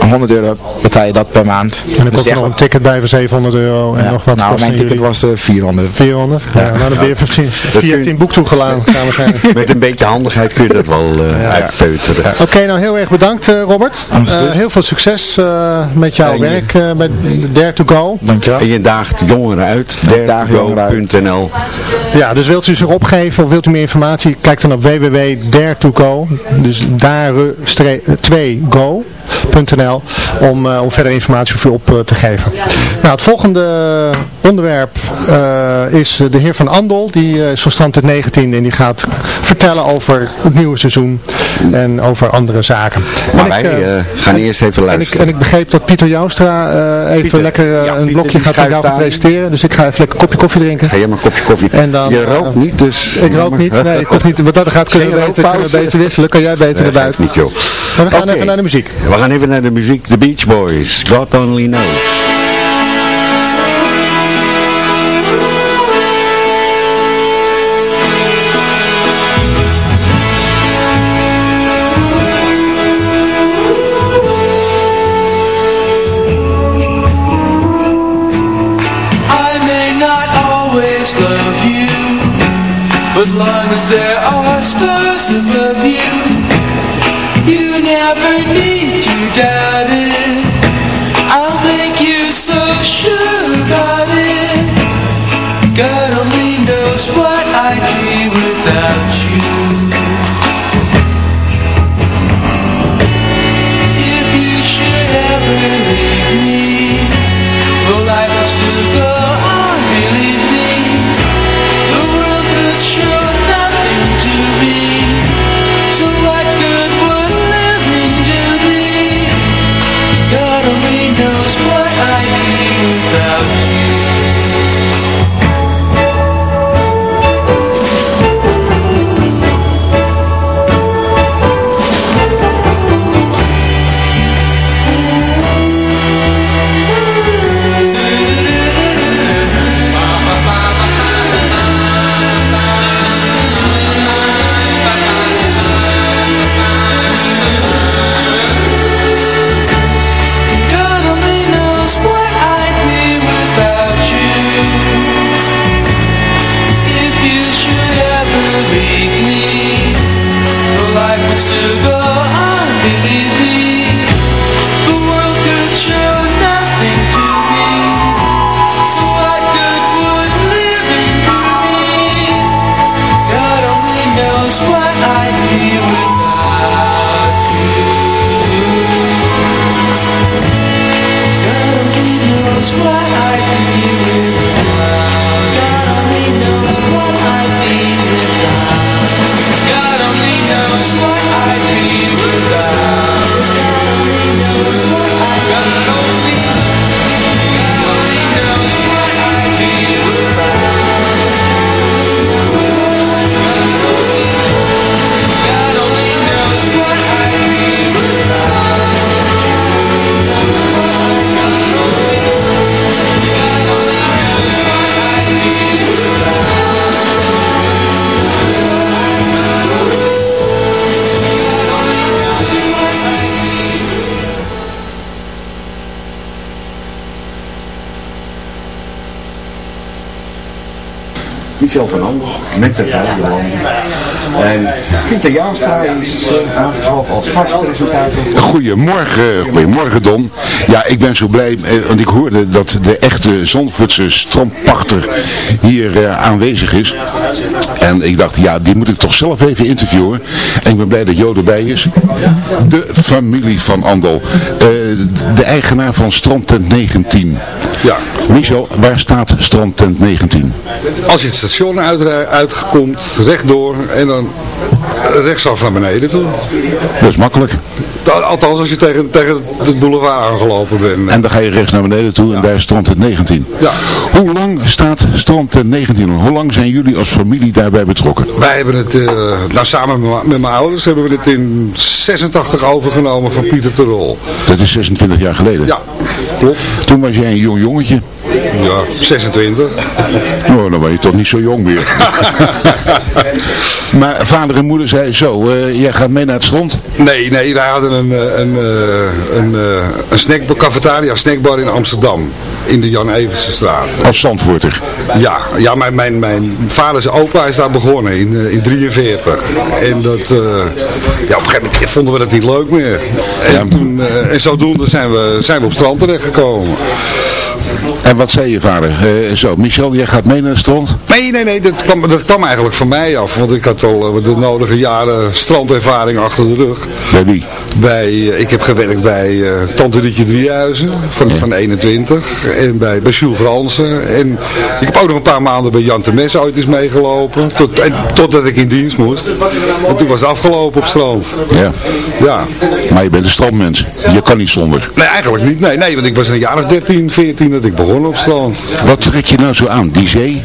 100 euro hebt, betaal je dat per maand. En dan Dus komt er echt nog een ticket bij voor 700 euro en Ja, nog wat nou, mijn ticket jullie? was eh, 400. 400? Ja, nou dan ben je via- <laughs> via kun- Team Boek waarschijnlijk. <laughs> Met een beetje handigheid kun je dat wel eh uitpeuteren. Oké, nou heel erg bedankt eh, Robert. Eh, heel veel succes eh, met jouw je- werk eh, bij Dare to Go. En je daagt jongeren uit, dertogo.nl. Ja, dus wilt u zich opgeven of wilt u meer informatie, kijk dan op www.dare2go, dus dare2go.nl om, eh, om verder informatie voor u op eh, te geven. Nou, het volgende onderwerp eh, is de heer Van Andel, die eh, is van stand tot 19 en die gaat vertellen over het nieuwe seizoen en over andere zaken. Maar En wij ik, gaan eerst even en ik, luisteren. en ik begreep dat Pieter Joustra eh, even Pieter, lekker ja, een Pieter blokje gaat aan jou gaan presenteren. Dus ik ga even lekker een kopje koffie drinken. Ga jij maar een kopje koffie. En dan, je rookt niet, dus... Ik rook niet, nee, ik hoef niet. Wat dat gaat kunnen we Geen beter, kunnen we beter wisselen. Kan jij beter Nee, naar buiten. niet joh. Maar we gaan even naar de muziek. We gaan even naar de muziek. The Beach Boys. God Only Knows. I may not always love you, but long as there are stars above you, you never need to doubt it. I'll make you so sure Michel van Anders met de Gelderland. En Pieter Jaanstra is uh, aangeschoven als gastpresentator. Goedemorgen, goedemorgen Don. Ja, ik ben zo blij, eh, want ik hoorde dat de echte Zandvoortse strandpachter hier eh, aanwezig is. En ik dacht, ja, die moet ik toch zelf even interviewen. En ik ben blij dat Jo erbij is. De familie van Andel. Eh, de eigenaar van Strandtent 19. Ja. Michel, waar staat Strandtent 19? Als je het station uit, uitkomt, rechtdoor en dan rechtsaf naar beneden toe. Dat is makkelijk. Althans als je tegen, tegen het boulevard aangelopen bent. En dan ga je rechts naar beneden toe en daar is Strandtent 19. Ja. Hoe lang staat Strandtent 19? Hoe lang zijn jullie als familie daarbij betrokken? Wij hebben het, uh, nou samen met, mijn ouders, hebben we het in 86 overgenomen van Pieter Terrol. Dat is 26 jaar geleden? Ja, klopt. Toen was jij een jong jongetje. Ja, 26. Oh, dan ben je toch niet zo jong meer. <laughs> maar vader en moeder zeiden zo, eh, jij gaat mee naar het strand? Nee, nee, wij hadden een, eh, een, eh, een, een snackbar, cafetaria snackbar in Amsterdam. In de Jan Evertse straat. Als Zandvoorter? Ja, ja mijn, mijn, mijn vaders opa is daar begonnen in, eh, in 43. En dat, ja, op een gegeven moment vonden we dat niet leuk meer. En, toen, en zodoende zijn we, zijn we op strand terechtgekomen. En wat zei je vader? Eh, zo, Michel, jij gaat mee naar het strand? Nee, nee, nee, dat kwam, dat kwam eigenlijk van mij af. Want ik had al eh, de nodige jaren strandervaring achter de rug. Bij wie? Bij, eh, ik heb gewerkt bij Tante Rietje Driehuizen van, van 21. En bij, bij Jules Fransen. En ik heb ook nog een paar maanden bij Jan Temes ooit eens meegelopen. Tot, en, totdat ik in dienst moest. Want toen was het afgelopen op strand. Ja. Ja. Maar je bent een strandmens. Je kan niet zonder. Nee, eigenlijk niet. Nee, nee, want ik was een jaar of 13, 14 dat ik begon op strand. Wat trek je nou zo aan? Die zee?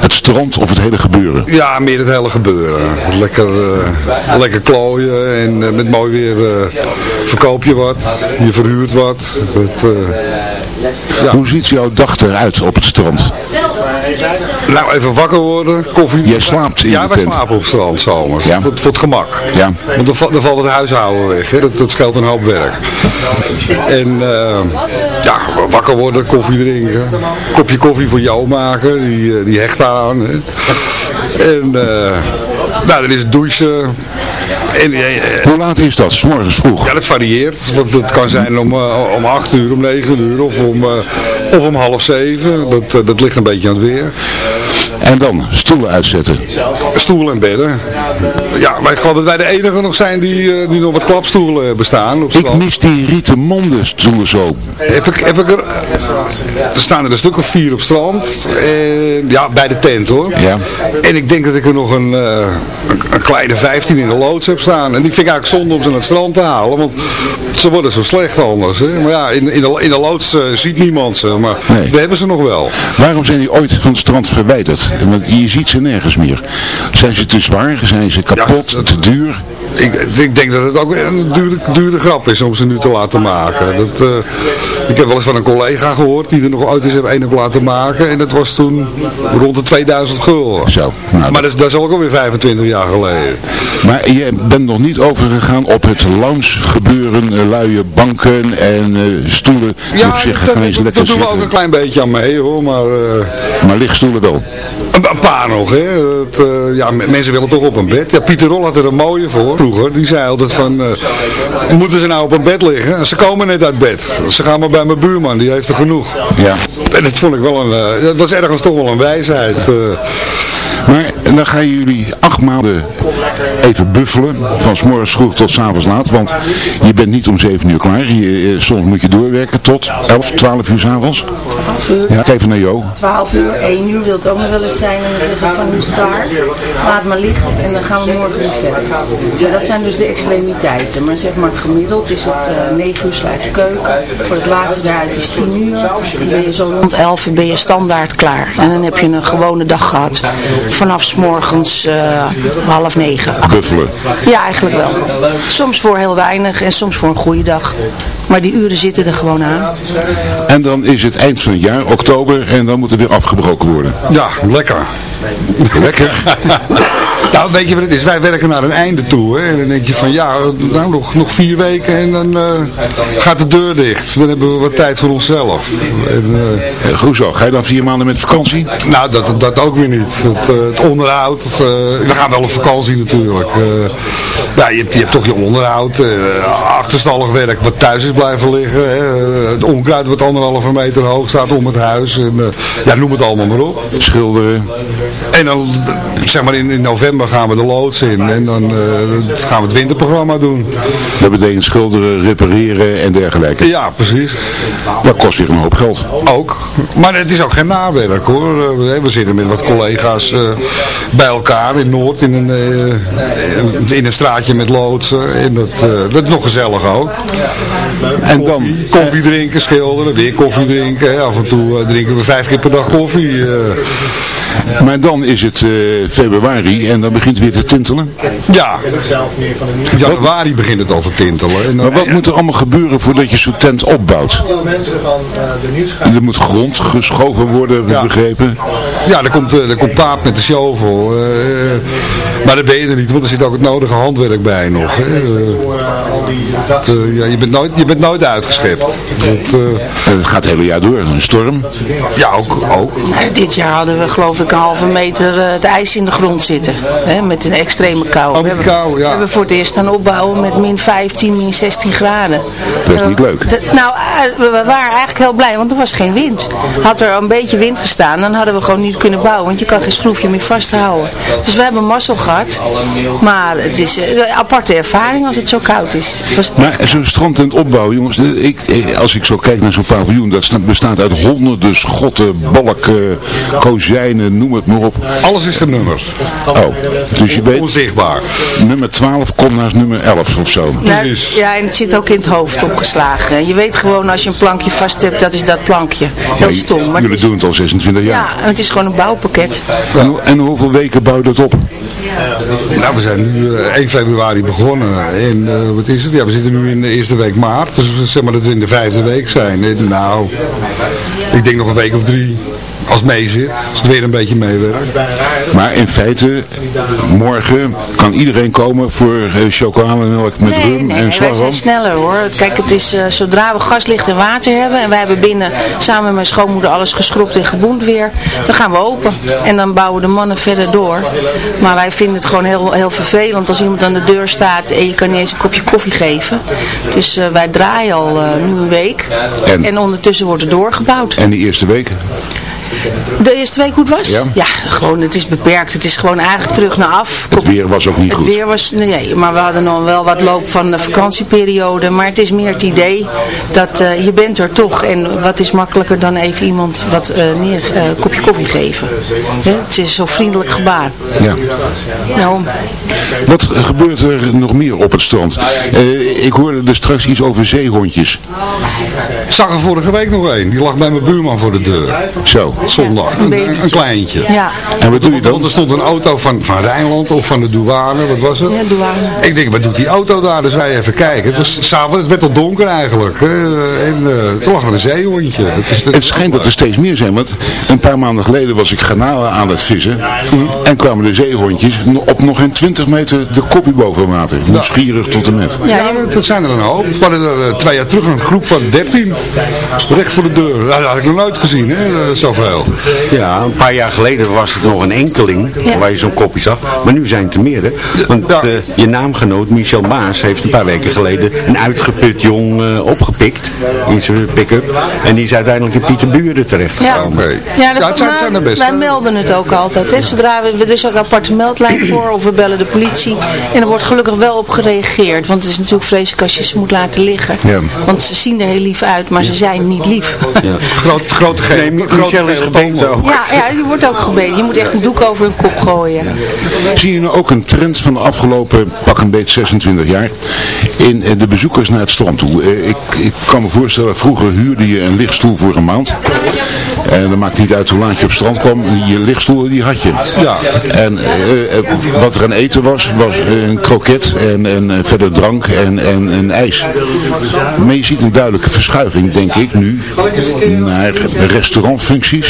Het strand of het hele gebeuren? Ja, meer het hele gebeuren. Lekker, eh, lekker klooien en eh, met mooi weer eh, verkoop je wat, je verhuurt wat. Het, ja. Hoe ziet jouw dag eruit op het strand? Nou, even wakker worden, koffie. Jij slaapt in ja, de wij tent. slapen op het strand zomers. Ja. Voor, voor het gemak. Ja. Want dan, dan valt het huishouden weg. Hè. Dat, dat scheelt een hoop werk. En eh, ja, wakker worden, koffie drinken. Kopje koffie voor jou maken. Die, eh, die hecht daaraan. Hè. En eh, nou, dan is het douchen. En, Hoe laat is dat? 's morgens vroeg? ja, dat varieert. Want het kan zijn om, eh, om 8 uur, om 9 uur of om, eh, of om half 7. Dat, eh, dat ligt een beetje aan het weer. En dan stoelen uitzetten. Stoelen en bedden. Ja, maar ik geloof dat wij de enige nog zijn die, eh, die nog wat klapstoelen bestaan. Op Ik mis die rieten monden stoelen zo. Heb ik, heb ik er... Er staan er een stuk of vier op strand. En, ja, bij de tent hoor. Ja. En ik denk dat ik er nog een, eh, een, kleine 15 in de loods heb staan. En die vind ik eigenlijk zonde om ze naar het strand te halen. Want ze worden zo slecht anders. Hè. Maar ja, in, in, de, in de loods eh, ziet niemand ze. Maar Nee. we hebben ze nog wel. Waarom zijn die ooit van het strand verwijderd? Want je ziet ze nergens meer. Zijn ze te zwaar? Zijn ze kapot? te duur? Ik, ik denk dat het ook een dure, dure grap is om ze nu te laten maken. Dat, eh, ik heb wel eens van een collega gehoord die er nog ooit eens een heb laten maken. En dat was toen rond de 2000 gulden. Zo. Nou, Maar dat, is- dat is ook alweer 25 jaar geleden. Maar je bent nog niet overgegaan op het lounge gebeuren, eh, luie banken en eh, stoelen. die op zich dat, dat, lekker dat doen we ook een klein beetje aan mee hoor. Maar eh, Maar lichtstoelen wel. Een, een paar nog hè. Dat, eh, ja, mensen willen toch op een bed. Ja, Pieter Rol had er een mooie voor vroeger. Die zei altijd van, eh, moeten ze nou op een bed liggen? Ze komen net uit bed. Ze gaan maar bij mijn buurman, die heeft er genoeg. Ja. En dat vond ik wel een, eh, dat was ergens toch wel een wijsheid. Maar dan gaan jullie acht maanden even buffelen, van s morgens vroeg tot s avonds laat, want je bent niet om zeven uur klaar. Je, eh, soms moet je doorwerken tot 11, 12 uur s avonds. Ja, kijk even naar Jo. 12 uur, 1 uur wil het ook nog wel eens zijn. En dan zeg ik van nu klaar. Laat maar liggen en dan gaan we morgen weer verder. Ja, dat zijn dus de extremiteiten. Maar zeg maar gemiddeld is het eh 9 uur sluit de keuken. Voor het laatste eruit is 10 uur. Ben je zo rond 11 uur ben je standaard klaar. En dan heb je een gewone dag gehad. Vanaf s morgens eh, half negen. Buffelen. Ja, eigenlijk wel. Soms voor heel weinig en soms voor een goede dag. Maar die uren zitten er gewoon aan. En dan is het eind van het jaar, oktober, en dan moet er weer afgebroken worden. Ja, lekker. Lekker. <laughs> nou, weet je wat het is? Wij werken naar een einde toe. Hè? En dan denk je van, ja, nou, nog, nog vier weken en dan eh, gaat de deur dicht. Dan hebben we wat tijd voor onszelf. En, Eh, Hoezo? Ga je dan vier maanden met vakantie? nou, dat, dat ook weer niet. Het, eh, het onderhoud. Het, eh, we gaan wel op vakantie natuurlijk. Eh, ja, je hebt, je hebt toch je onderhoud. eh, achterstallig werk wat thuis is blijven liggen. Hè? Het onkruid wat anderhalve meter hoog staat om het huis. En, ja, noem het allemaal maar op. Schilderen. En dan, zeg maar in, in november gaan we de loods in. En dan gaan we het winterprogramma doen. Dat betekent schilderen, repareren en dergelijke. Ja, precies. Dat kost weer een hoop geld. Ook. Maar het is ook geen nawerk hoor. We, zitten met wat collega's bij elkaar in Noord in een, eh, in een straatje met loodsen. En dat, eh, dat is nog gezellig ook. En dan? Koffie drinken, schilderen, weer koffie drinken. Af en toe eh, drinken we vijf keer per dag koffie. Eh. Maar dan is het eh, februari en dan begint het weer te tintelen. Ja, januari begint het al te tintelen. En dan- Maar wat moet er allemaal gebeuren voordat je zo'n tent opbouwt? Er moet grond geschoven worden, heb ik Ja. begrepen. Ja, er komt, eh, er komt paap met de shovel. eh, maar dat ben je er niet, want er zit ook het nodige handwerk bij nog. Hè. Eh, dat, eh, ja, je, bent nooit, je bent nooit uitgeschept. Dat, eh, het gaat het hele jaar door, een storm. ja, ook. ook. Maar dit jaar hadden we geloof ik een halve meter eh, het ijs in de grond zitten. Hè, met een extreme kou. Oh, we, met hebben, kou, ja. we hebben voor het eerst staan opbouwen met min 15, min 16 graden. Dat is Eh, niet leuk. dat- nou, eh, we waren eigenlijk heel blij, want er was geen wind. Had er een beetje wind gestaan, dan hadden we gewoon niet kunnen bouwen. Want je kan geen schroefje meer vasthouden. Dus we hebben mazzel gehad. Maar het is eh, een aparte ervaring als het zo koud is. Het was- Maar zo'n strandtent opbouwen, jongens, eh, ik, eh, als ik zo kijk naar zo'n paviljoen, dat sta- bestaat uit honderden schotten, balken, kozijnen, noem het maar op. Alles is genummerd. Oh, dus je weet, Onzichtbaar. nummer 12 komt naast nummer 11 of zo. Nou, ja, en het zit ook in het hoofd opgeslagen. Je weet gewoon als je een plankje vast hebt, dat is dat plankje. Heel Ja, stom. Maar het Jullie is, doen het al 26 ja, jaar. en het is gewoon een bouwpakket. En, hoe- en hoeveel weken bouw je dat op? Nou, we zijn nu eh, 1 februari begonnen. En eh, wat is het? Ja, we zitten nu in de eerste week maart. Dus zeg maar dat we in de vijfde week zijn. En nou, ik denk nog een week of drie. Als het mee zit. Als het weer een beetje meewerkt. Maar in feite, morgen kan iedereen komen voor eh, chocolademelk met Nee, rum nee, en wij zijn slagroom. sneller hoor. Kijk, het is eh, zodra we gas, licht en water hebben en wij hebben binnen samen met mijn schoonmoeder alles geschropt en geboend weer, dan gaan we open. En dan bouwen de mannen verder door. Maar wij vinden het gewoon heel, heel vervelend als iemand aan de deur staat en je kan niet eens een kopje koffie geven. Dus eh, wij draaien al nu een week En? en ondertussen wordt er doorgebouwd. En die eerste week? De eerste week het was? Ja. gewoon, het is beperkt. Het is gewoon eigenlijk terug naar af. Het weer was ook niet Het goed. weer was, nee, maar we hadden nog wel wat loop van de vakantieperiode. Maar het is meer het idee dat eh, je bent er toch. En wat is makkelijker dan even iemand wat eh, neer, een kopje koffie geven. Hè, het is zo'n vriendelijk gebaar. Ja. Nou, Wat gebeurt er nog meer op het strand? Eh, ik hoorde er straks iets over zeehondjes. Ik zag er vorige week nog een. Die lag bij mijn buurman voor de deur. Zo. Zondag. Een, kleintje. ja. En wat doe je Want dan? er stond een auto van, van Rijnland of van de douane, wat was het? Ja, douane. Ik denk, wat doet die auto daar? Dus wij even kijken. Het, was, 's avonds, het werd al donker eigenlijk. En uh, toen lag er een zeehondje. Dat is, dat Het schijnt dat er steeds meer zijn, want een paar maanden geleden was ik garnalen aan het vissen en kwamen de zeehondjes op nog geen 20 meter de kopje boven water. Nieuwsgierig tot en met. Ja, dat, zijn er een hoop. We hadden er eh, twee jaar terug een groep van 13. Recht voor de deur. Nou, dat had ik nog nooit gezien, hè, eh, Ja, een paar jaar geleden was het nog een enkeling Ja. waar je zo'n kopje zag. Maar nu zijn het er meer. Hè? Want Ja. eh, je naamgenoot Michel Maas heeft een paar weken geleden een uitgeput jong eh, opgepikt in zijn pick-up. En die is uiteindelijk in Pieterburen terechtgekomen. Ja, dat Ja, het zijn- het zijn de beste. Wij melden het ook altijd. Hè. Zodra we, er is ook een aparte meldlijn voor of we bellen de politie. En er wordt gelukkig wel op gereageerd. Want het is natuurlijk vreselijk als je ze moet laten liggen. Ja. Want ze zien er heel lief uit, maar ze zijn niet lief. Groot, grote Michel is gele gebeten tanden. ook. Ja, ja, je wordt ook gebeten. Je moet echt een doek over hun kop gooien. Zie je nou ook een trend van de afgelopen pak een beetje 26 jaar in eh, de bezoekers naar het strand toe? Eh, Ik, ik kan me voorstellen, vroeger huurde je een lichtstoel voor een maand. En dat maakt niet uit hoe laat je op het strand kwam, je lichtstoel die had je. Ja. En eh, wat er aan eten was, was een kroket en, en verder drank en, en, en ijs. Maar je ziet een duidelijke verschuiving, denk ik, nu naar restaurantfuncties.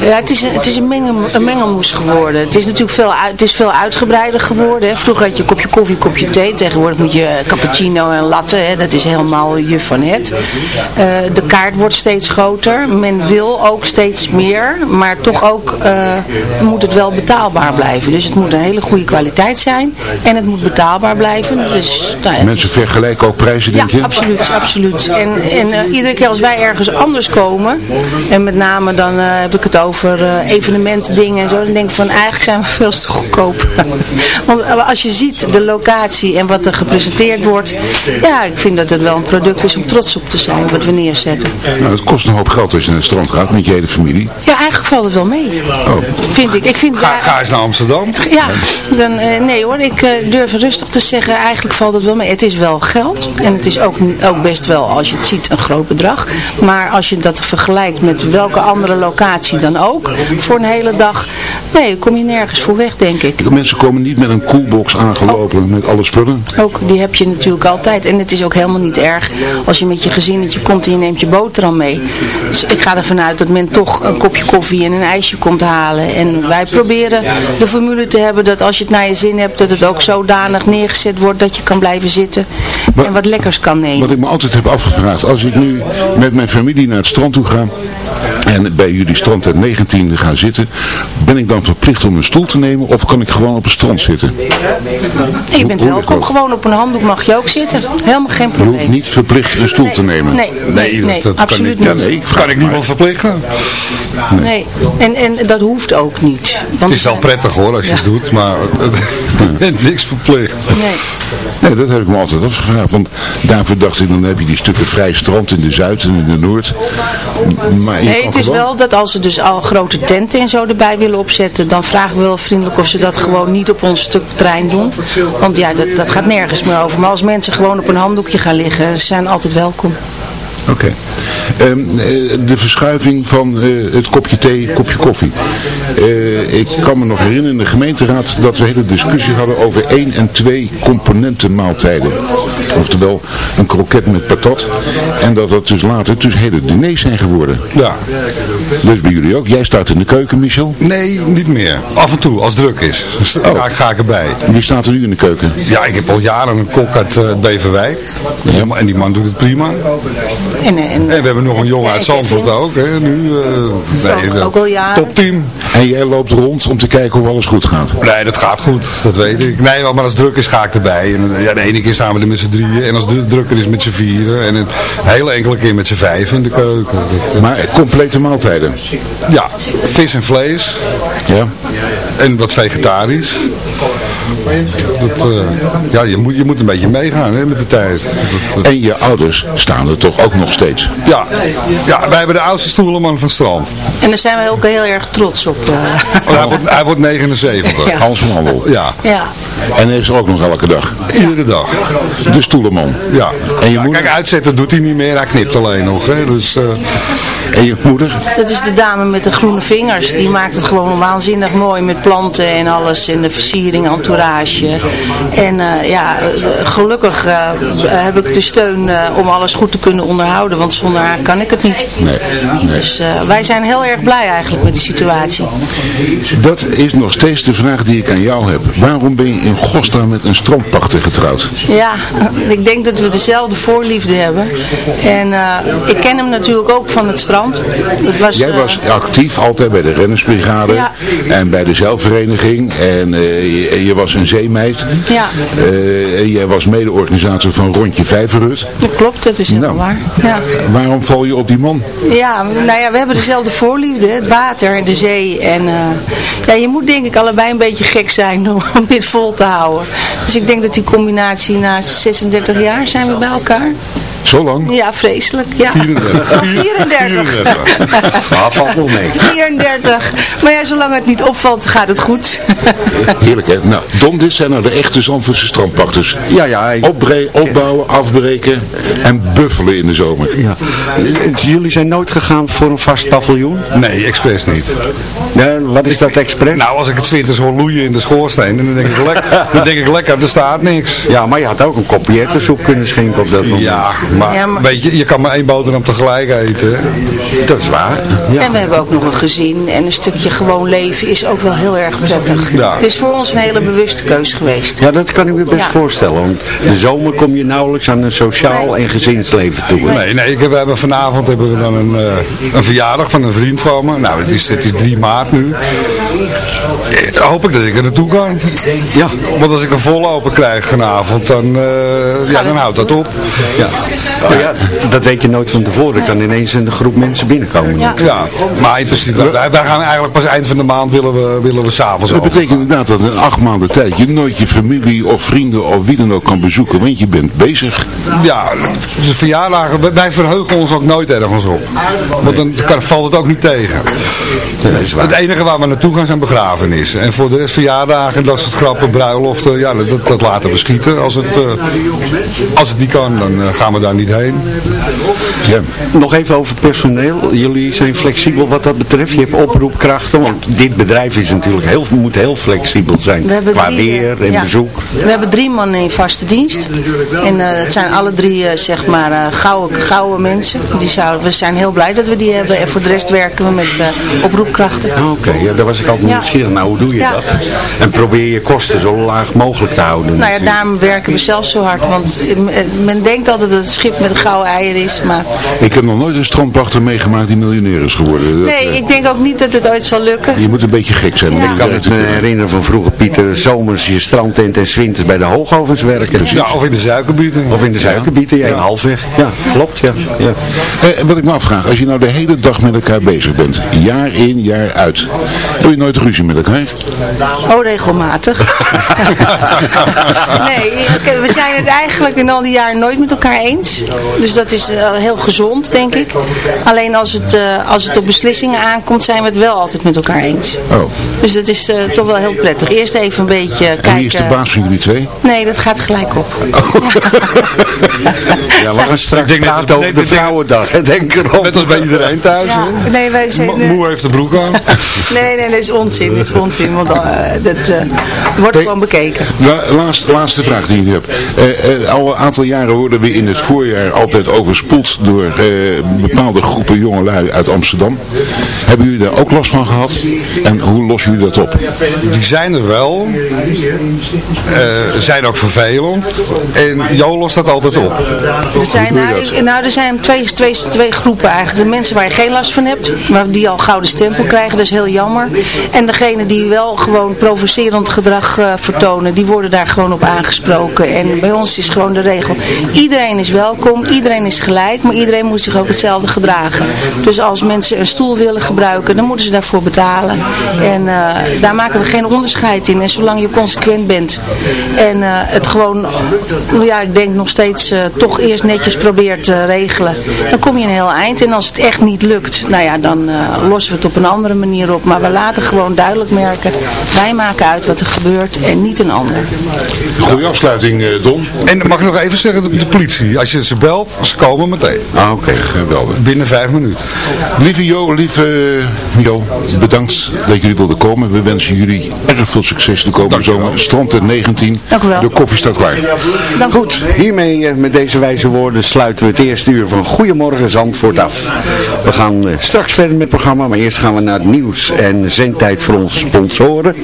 Ja, het is, een- het is een, mengel, een mengelmoes geworden. Het is natuurlijk veel, uit- het is veel uitgebreider geworden. Hè. Vroeger had je een kopje koffie, een kopje thee. Tegenwoordig moet je cappuccino en latte. Hè. Dat is helemaal je van het. Eh, de kaart wordt steeds groter. Men wil ook steeds meer. Maar toch ook eh, moet het wel betaalbaar blijven. Dus het moet een hele goede kwaliteit zijn. En het moet betaalbaar blijven. Dus, nou ja, Mensen vergelijken ook prijzen, denk ja, je? absoluut, absoluut. En, en eh, iedere keer als wij ergens anders komen, en met name dan eh, heb ik het over eh evenementdingen en zo. Dan denk ik van eigenlijk zijn we <laughs> veel te goedkoop. <laughs> Want eh, als je ziet de locatie en wat er gepresenteerd wordt. Ja, ik vind dat het wel een product is om trots op te zijn wat we neerzetten. Nou, het kost een hoop geld als je naar het strand gaat met je hele familie. Ja, eigenlijk valt het wel mee. Vind ik. ik vind Ga, ga eens naar Amsterdam. Ja, dan, eh, nee hoor, ik durf rustig te zeggen, eigenlijk valt het wel mee. Het is wel geld en het is ook, ook best wel, als je het ziet, een groot bedrag. Maar als je dat vergelijkt met welke andere locatie dan ook, voor een hele dag, nee, kom je nergens voor weg, denk ik. De mensen komen niet met een coolbox aangelopen met alle spullen. Ook, die heb je natuurlijk altijd. En het is ook helemaal niet erg als je met je gezinnetje komt en je neemt je boterham mee. Dus ik ga ervan uit dat men toch een kopje koffie en een ijsje komt halen. En wij proberen de formule te hebben dat als je het naar je zin hebt, dat het ook zodanig neergezet wordt dat je kan blijven zitten en wat lekkers kan nemen. Wat ik me altijd heb afgevraagd, als ik nu met mijn familie naar het strand toe ga en bij jullie strand het 19e ga zitten, ben ik dan verplicht om een stoel te nemen of kan ik gewoon op het strand zitten? En je bent welkom, dat? gewoon op een handdoek mag je ook zitten. Helemaal geen Je hoeft probleem. niet verplicht een stoel te nemen. Nee, nee, nee, absoluut kan ik, niet. Ja, nee, ik kan ik niemand verplichten. Nee, en, en dat hoeft ook niet. Het Want is wel prettig hoor als je het doet, maar <laughs> niks verplicht. Nee. Nee, dat heb ik me altijd afgevraagd. Want daarvoor dacht ik, dan heb je die stukken vrij strand in de Zuid en in de Noord. Maar je Nee, kan het is gewoon- wel dat als ze dus al grote tenten en zo erbij willen opzetten, dan vragen we wel vriendelijk of ze dat gewoon niet op ons stuk terrein doen. Want ja, dat, dat gaat nergens meer over. Maar als mensen gewoon op een handdoekje gaan liggen, ze zijn altijd welkom. Oké. Ehm, eh, de verschuiving van eh, het kopje thee, kopje koffie. Eh, ik kan me nog herinneren in de gemeenteraad dat we een hele discussie hadden over één en twee componenten maaltijden. Oftewel een kroket met patat. En dat dat dus later dus hele diners zijn geworden. Ja. Dus bij jullie ook. Jij staat in de keuken, Michel. Nee, niet meer. Af en toe, als het druk is. Dus Oh. ga, ga ik erbij. Wie staat er nu in de keuken? Ja, ik heb al jaren een kok uit Beverwijk. En die man doet het prima. En, en, En we hebben nog een jongen uit Zandvoort ook. Hè, nu, eh, nee, ook al jaren. Topteam. En jij loopt rond om te kijken hoe alles goed gaat. Nee, dat gaat goed. Dat weet ik. Nee, maar als het druk is ga ik erbij. En, eh, ja, de ene keer staan we er met z'n drieën. En als het drukker is met z'n vieren. En een hele enkele keer met z'n vijf in de keuken. Dat, eh, Maar complete maaltijden. ja, vis en vlees. Ja. En wat vegetarisch. Dat, eh, ja, je moet, je moet een beetje meegaan hè, met de tijd. Dat, En je ouders staan er toch ook nog steeds. ja. ja, wij hebben de oudste stoelenman van het strand. En daar zijn we ook heel erg trots op. eh. Oh, hij, wordt, hij wordt 79. Ja. Hans van Handel. Ja, ja. En hij is er ook nog elke dag. iedere dag. De stoelenman. Ja. En je Ja, moeder? Kijk, uitzetten doet hij niet meer. Hij knipt alleen nog. Hè. Dus, eh, En je moeder? Dat is de dame met de groene vingers. Die maakt het gewoon waanzinnig mooi met planten en alles. En de versiering, entourage. En eh, ja, eh, gelukkig eh, heb ik de steun eh, om alles goed te kunnen onderhouden. Want zonder haar kan ik het niet. Nee. nee. Dus eh, wij zijn heel erg blij eigenlijk met de situatie. Dat is nog steeds de vraag die ik aan jou heb. Waarom ben je in godsnaam met een strandpachter getrouwd? Ja, ik denk dat we dezelfde voorliefde hebben. En eh, ik ken hem natuurlijk ook van het strand. Dat was, Jij was actief altijd bij de rennersbrigade Ja. en bij de zeilvereniging. En eh, je, je was een zeemeid. Ja, Eh, en jij was mede-organisator van Rondje Vijverhut. dat klopt, dat is helemaal Nou. waar. Ja. Waarom val je op die man? Ja, nou ja, we hebben dezelfde voorliefde, het water en de zee. En eh, ja, je moet denk ik allebei een beetje gek zijn om <laughs> dit vol te houden. Dus ik denk dat die combinatie na 36 jaar zijn we bij elkaar. Zo lang? Ja, vreselijk. Ja. 34. Oh, 34. Maar valt nog mee. 34. Maar ja, zolang het niet opvalt, gaat het goed. Heerlijk hè? Nou, Don, dit zijn nou de echte Zandvoortse strandpachters. Ja, ja. ik- Opbre opbouwen, afbreken en buffelen in de zomer. ja. Jullie zijn nooit gegaan voor een vast paviljoen? nee, expres niet. Nee, wat is dat expres? Nou, als ik het winters hoor loeien in de schoorsteen, dan denk ik lekker, dan denk ik lekker, er staat niks. Ja, maar je had ook een kopje erwtensoep kunnen schenken op dat moment. Ja, maar, Ja, maar- weet je, je kan maar één boterham tegelijk eten. Dat is waar. Ja. En we hebben ook nog een gezin en een stukje gewoon leven is ook wel heel erg prettig. Ja. Het is voor ons een hele bewuste keus geweest. Ja, dat kan ik me best Ja. voorstellen. Want de zomer kom je nauwelijks aan een sociaal en gezinsleven toe. hè? Nee, nee, ik heb, we hebben vanavond hebben we dan een, eh, een verjaardag van een vriend van me. Nou, het is, het is 3 maart nu. Eh, hoop ik dat ik er naartoe kan. Ja. Want als ik een volle open krijg vanavond, dan, eh, ja, dan houdt dat op. Ja. Oh ja, dat weet je nooit van tevoren. Er kan ineens een groep mensen binnenkomen. Ja. Ja, maar in principe, wij, wij gaan eigenlijk pas eind van de maand willen we, willen we s'avonds Dat betekent inderdaad dat in acht maanden tijd je nooit je familie of vrienden of wie dan ook kan bezoeken, want je bent bezig. Ja, de verjaardagen, wij- verheugen ons ook nooit ergens op. Want dan kan, valt het ook niet tegen. Het enige waar we naartoe gaan zijn begrafenissen. En voor de rest verjaardagen, dat soort grappen, bruiloften, ja, dat, dat laten we schieten. Als het, eh, als het niet kan, dan eh, gaan we daar niet heen. Ja. Nog even over personeel. Jullie zijn flexibel wat dat betreft. Je hebt oproepkrachten, want dit bedrijf is natuurlijk heel, moet heel flexibel zijn. We hebben Qua drie, weer eh, en ja. bezoek. We hebben drie mannen in vaste dienst. En eh, het zijn alle drie, eh, zeg maar, eh, gouden, gouden mensen. Die zouden, we zijn heel blij dat we die hebben. En voor de rest werken we met eh, oproepkrachten. Ah, Oké, ja, daar was ik altijd Ja. nieuwsgierig naar. Hoe doe je Ja. dat? En probeer je kosten zo laag mogelijk te houden. Nou ja, natuurlijk. daarom werken we zelf zo hard. Want men denkt altijd dat het schip met een gouden eier is. Maar Ik heb nog nooit een strandpachter meegemaakt die miljonair is geworden. Dat, nee, eh, ik denk ook niet dat het ooit zal lukken. Je moet een beetje gek zijn. Ik kan het me kunnen. herinneren van vroeger, Pieter, zomers je strandtent en 's winters bij de hoogovens werken. Ja, of in de suikerbieten. Of in de suikerbieten, ja, in halfweg. Ja, klopt, ja. ja. Eh, wat ik me afvraag, als je nou de hele dag met elkaar bezig bent, jaar in, jaar uit, heb je nooit ruzie met elkaar? Oh, regelmatig. <laughs> nee, we zijn het eigenlijk in al die jaren nooit met elkaar eens. Dus dat is eh, heel gezond, denk ik. Alleen als het, eh, als het op beslissingen aankomt, zijn we het wel altijd met elkaar eens. Oh. Dus dat is eh, toch wel heel prettig. Eerst even een beetje kijken. En wie is de baas van jullie twee? Nee, dat gaat gelijk op. Ja, we gaan straks praten over de vrouwendag, denk erom. Net als bij iedereen thuis. Ja, nee, wij zijn... Mo- Moe heeft de broek aan. <laughs> nee, nee, dat is onzin. Dat is onzin, want dat eh, wordt gewoon bekeken. La- laatste, laatste vraag die ik heb. Al een aantal jaren worden we in het voorjaar altijd overspoeld door eh, bepaalde groepen jongelui uit Amsterdam. Hebben jullie daar ook last van gehad? En hoe lossen jullie dat op? Die zijn er wel. Eh, zijn ook vervelend. En Jo lost dat altijd op. Er zijn, nou, nou, er zijn twee, twee, twee groepen eigenlijk. De mensen waar je geen last van hebt, maar die al gouden stempel krijgen, dat is heel jammer. En degene die wel gewoon provocerend gedrag eh, vertonen, die worden daar gewoon op aangesproken. En bij ons is gewoon de regel, iedereen is welkom, iedereen is gelijk, maar iedereen moet zich ook hetzelfde gedragen. Dus als mensen een stoel willen gebruiken, dan moeten ze daarvoor betalen. En eh, daar maken we geen onderscheid in. En zolang je consequent bent en eh, het gewoon, ja, ik denk nog steeds eh, toch eerst netjes probeert te regelen, dan kom je een heel eind. En als het echt niet lukt, nou ja, dan eh, lossen we het op een andere manier op. Maar we laten gewoon duidelijk merken, wij maken uit wat er gebeurt en niet een ander. Goeie afsluiting, eh, Don. En mag ik nog even zeggen, de, de politie, als je ze belt, ze komen meteen. Ah, oké. Geweldig. Binnen vijf minuten. Lieve Jo, lieve Jo, bedankt dat jullie wilden komen. We wensen jullie erg veel succes de komende zomer. Strand het 19. Dank u wel. De koffie staat klaar. Dank Goed, hiermee eh, met deze wijze woorden sluiten we het eerste uur van Goedemorgen Zandvoort af. We gaan eh, straks verder met het programma, maar eerst gaan we naar het nieuws en zendtijd voor onze sponsoren.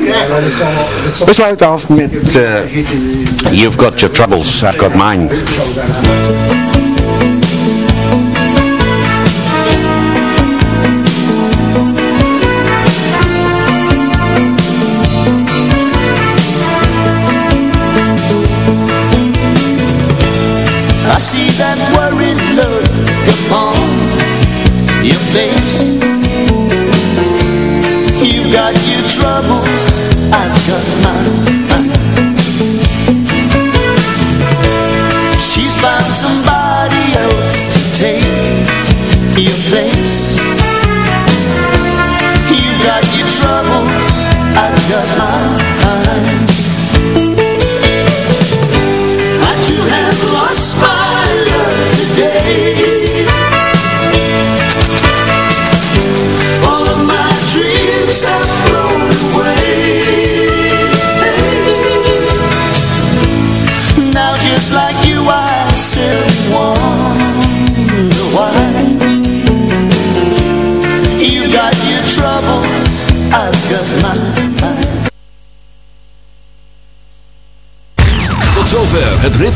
We sluiten af met eh, You've Got Your Troubles, I've Got Mine.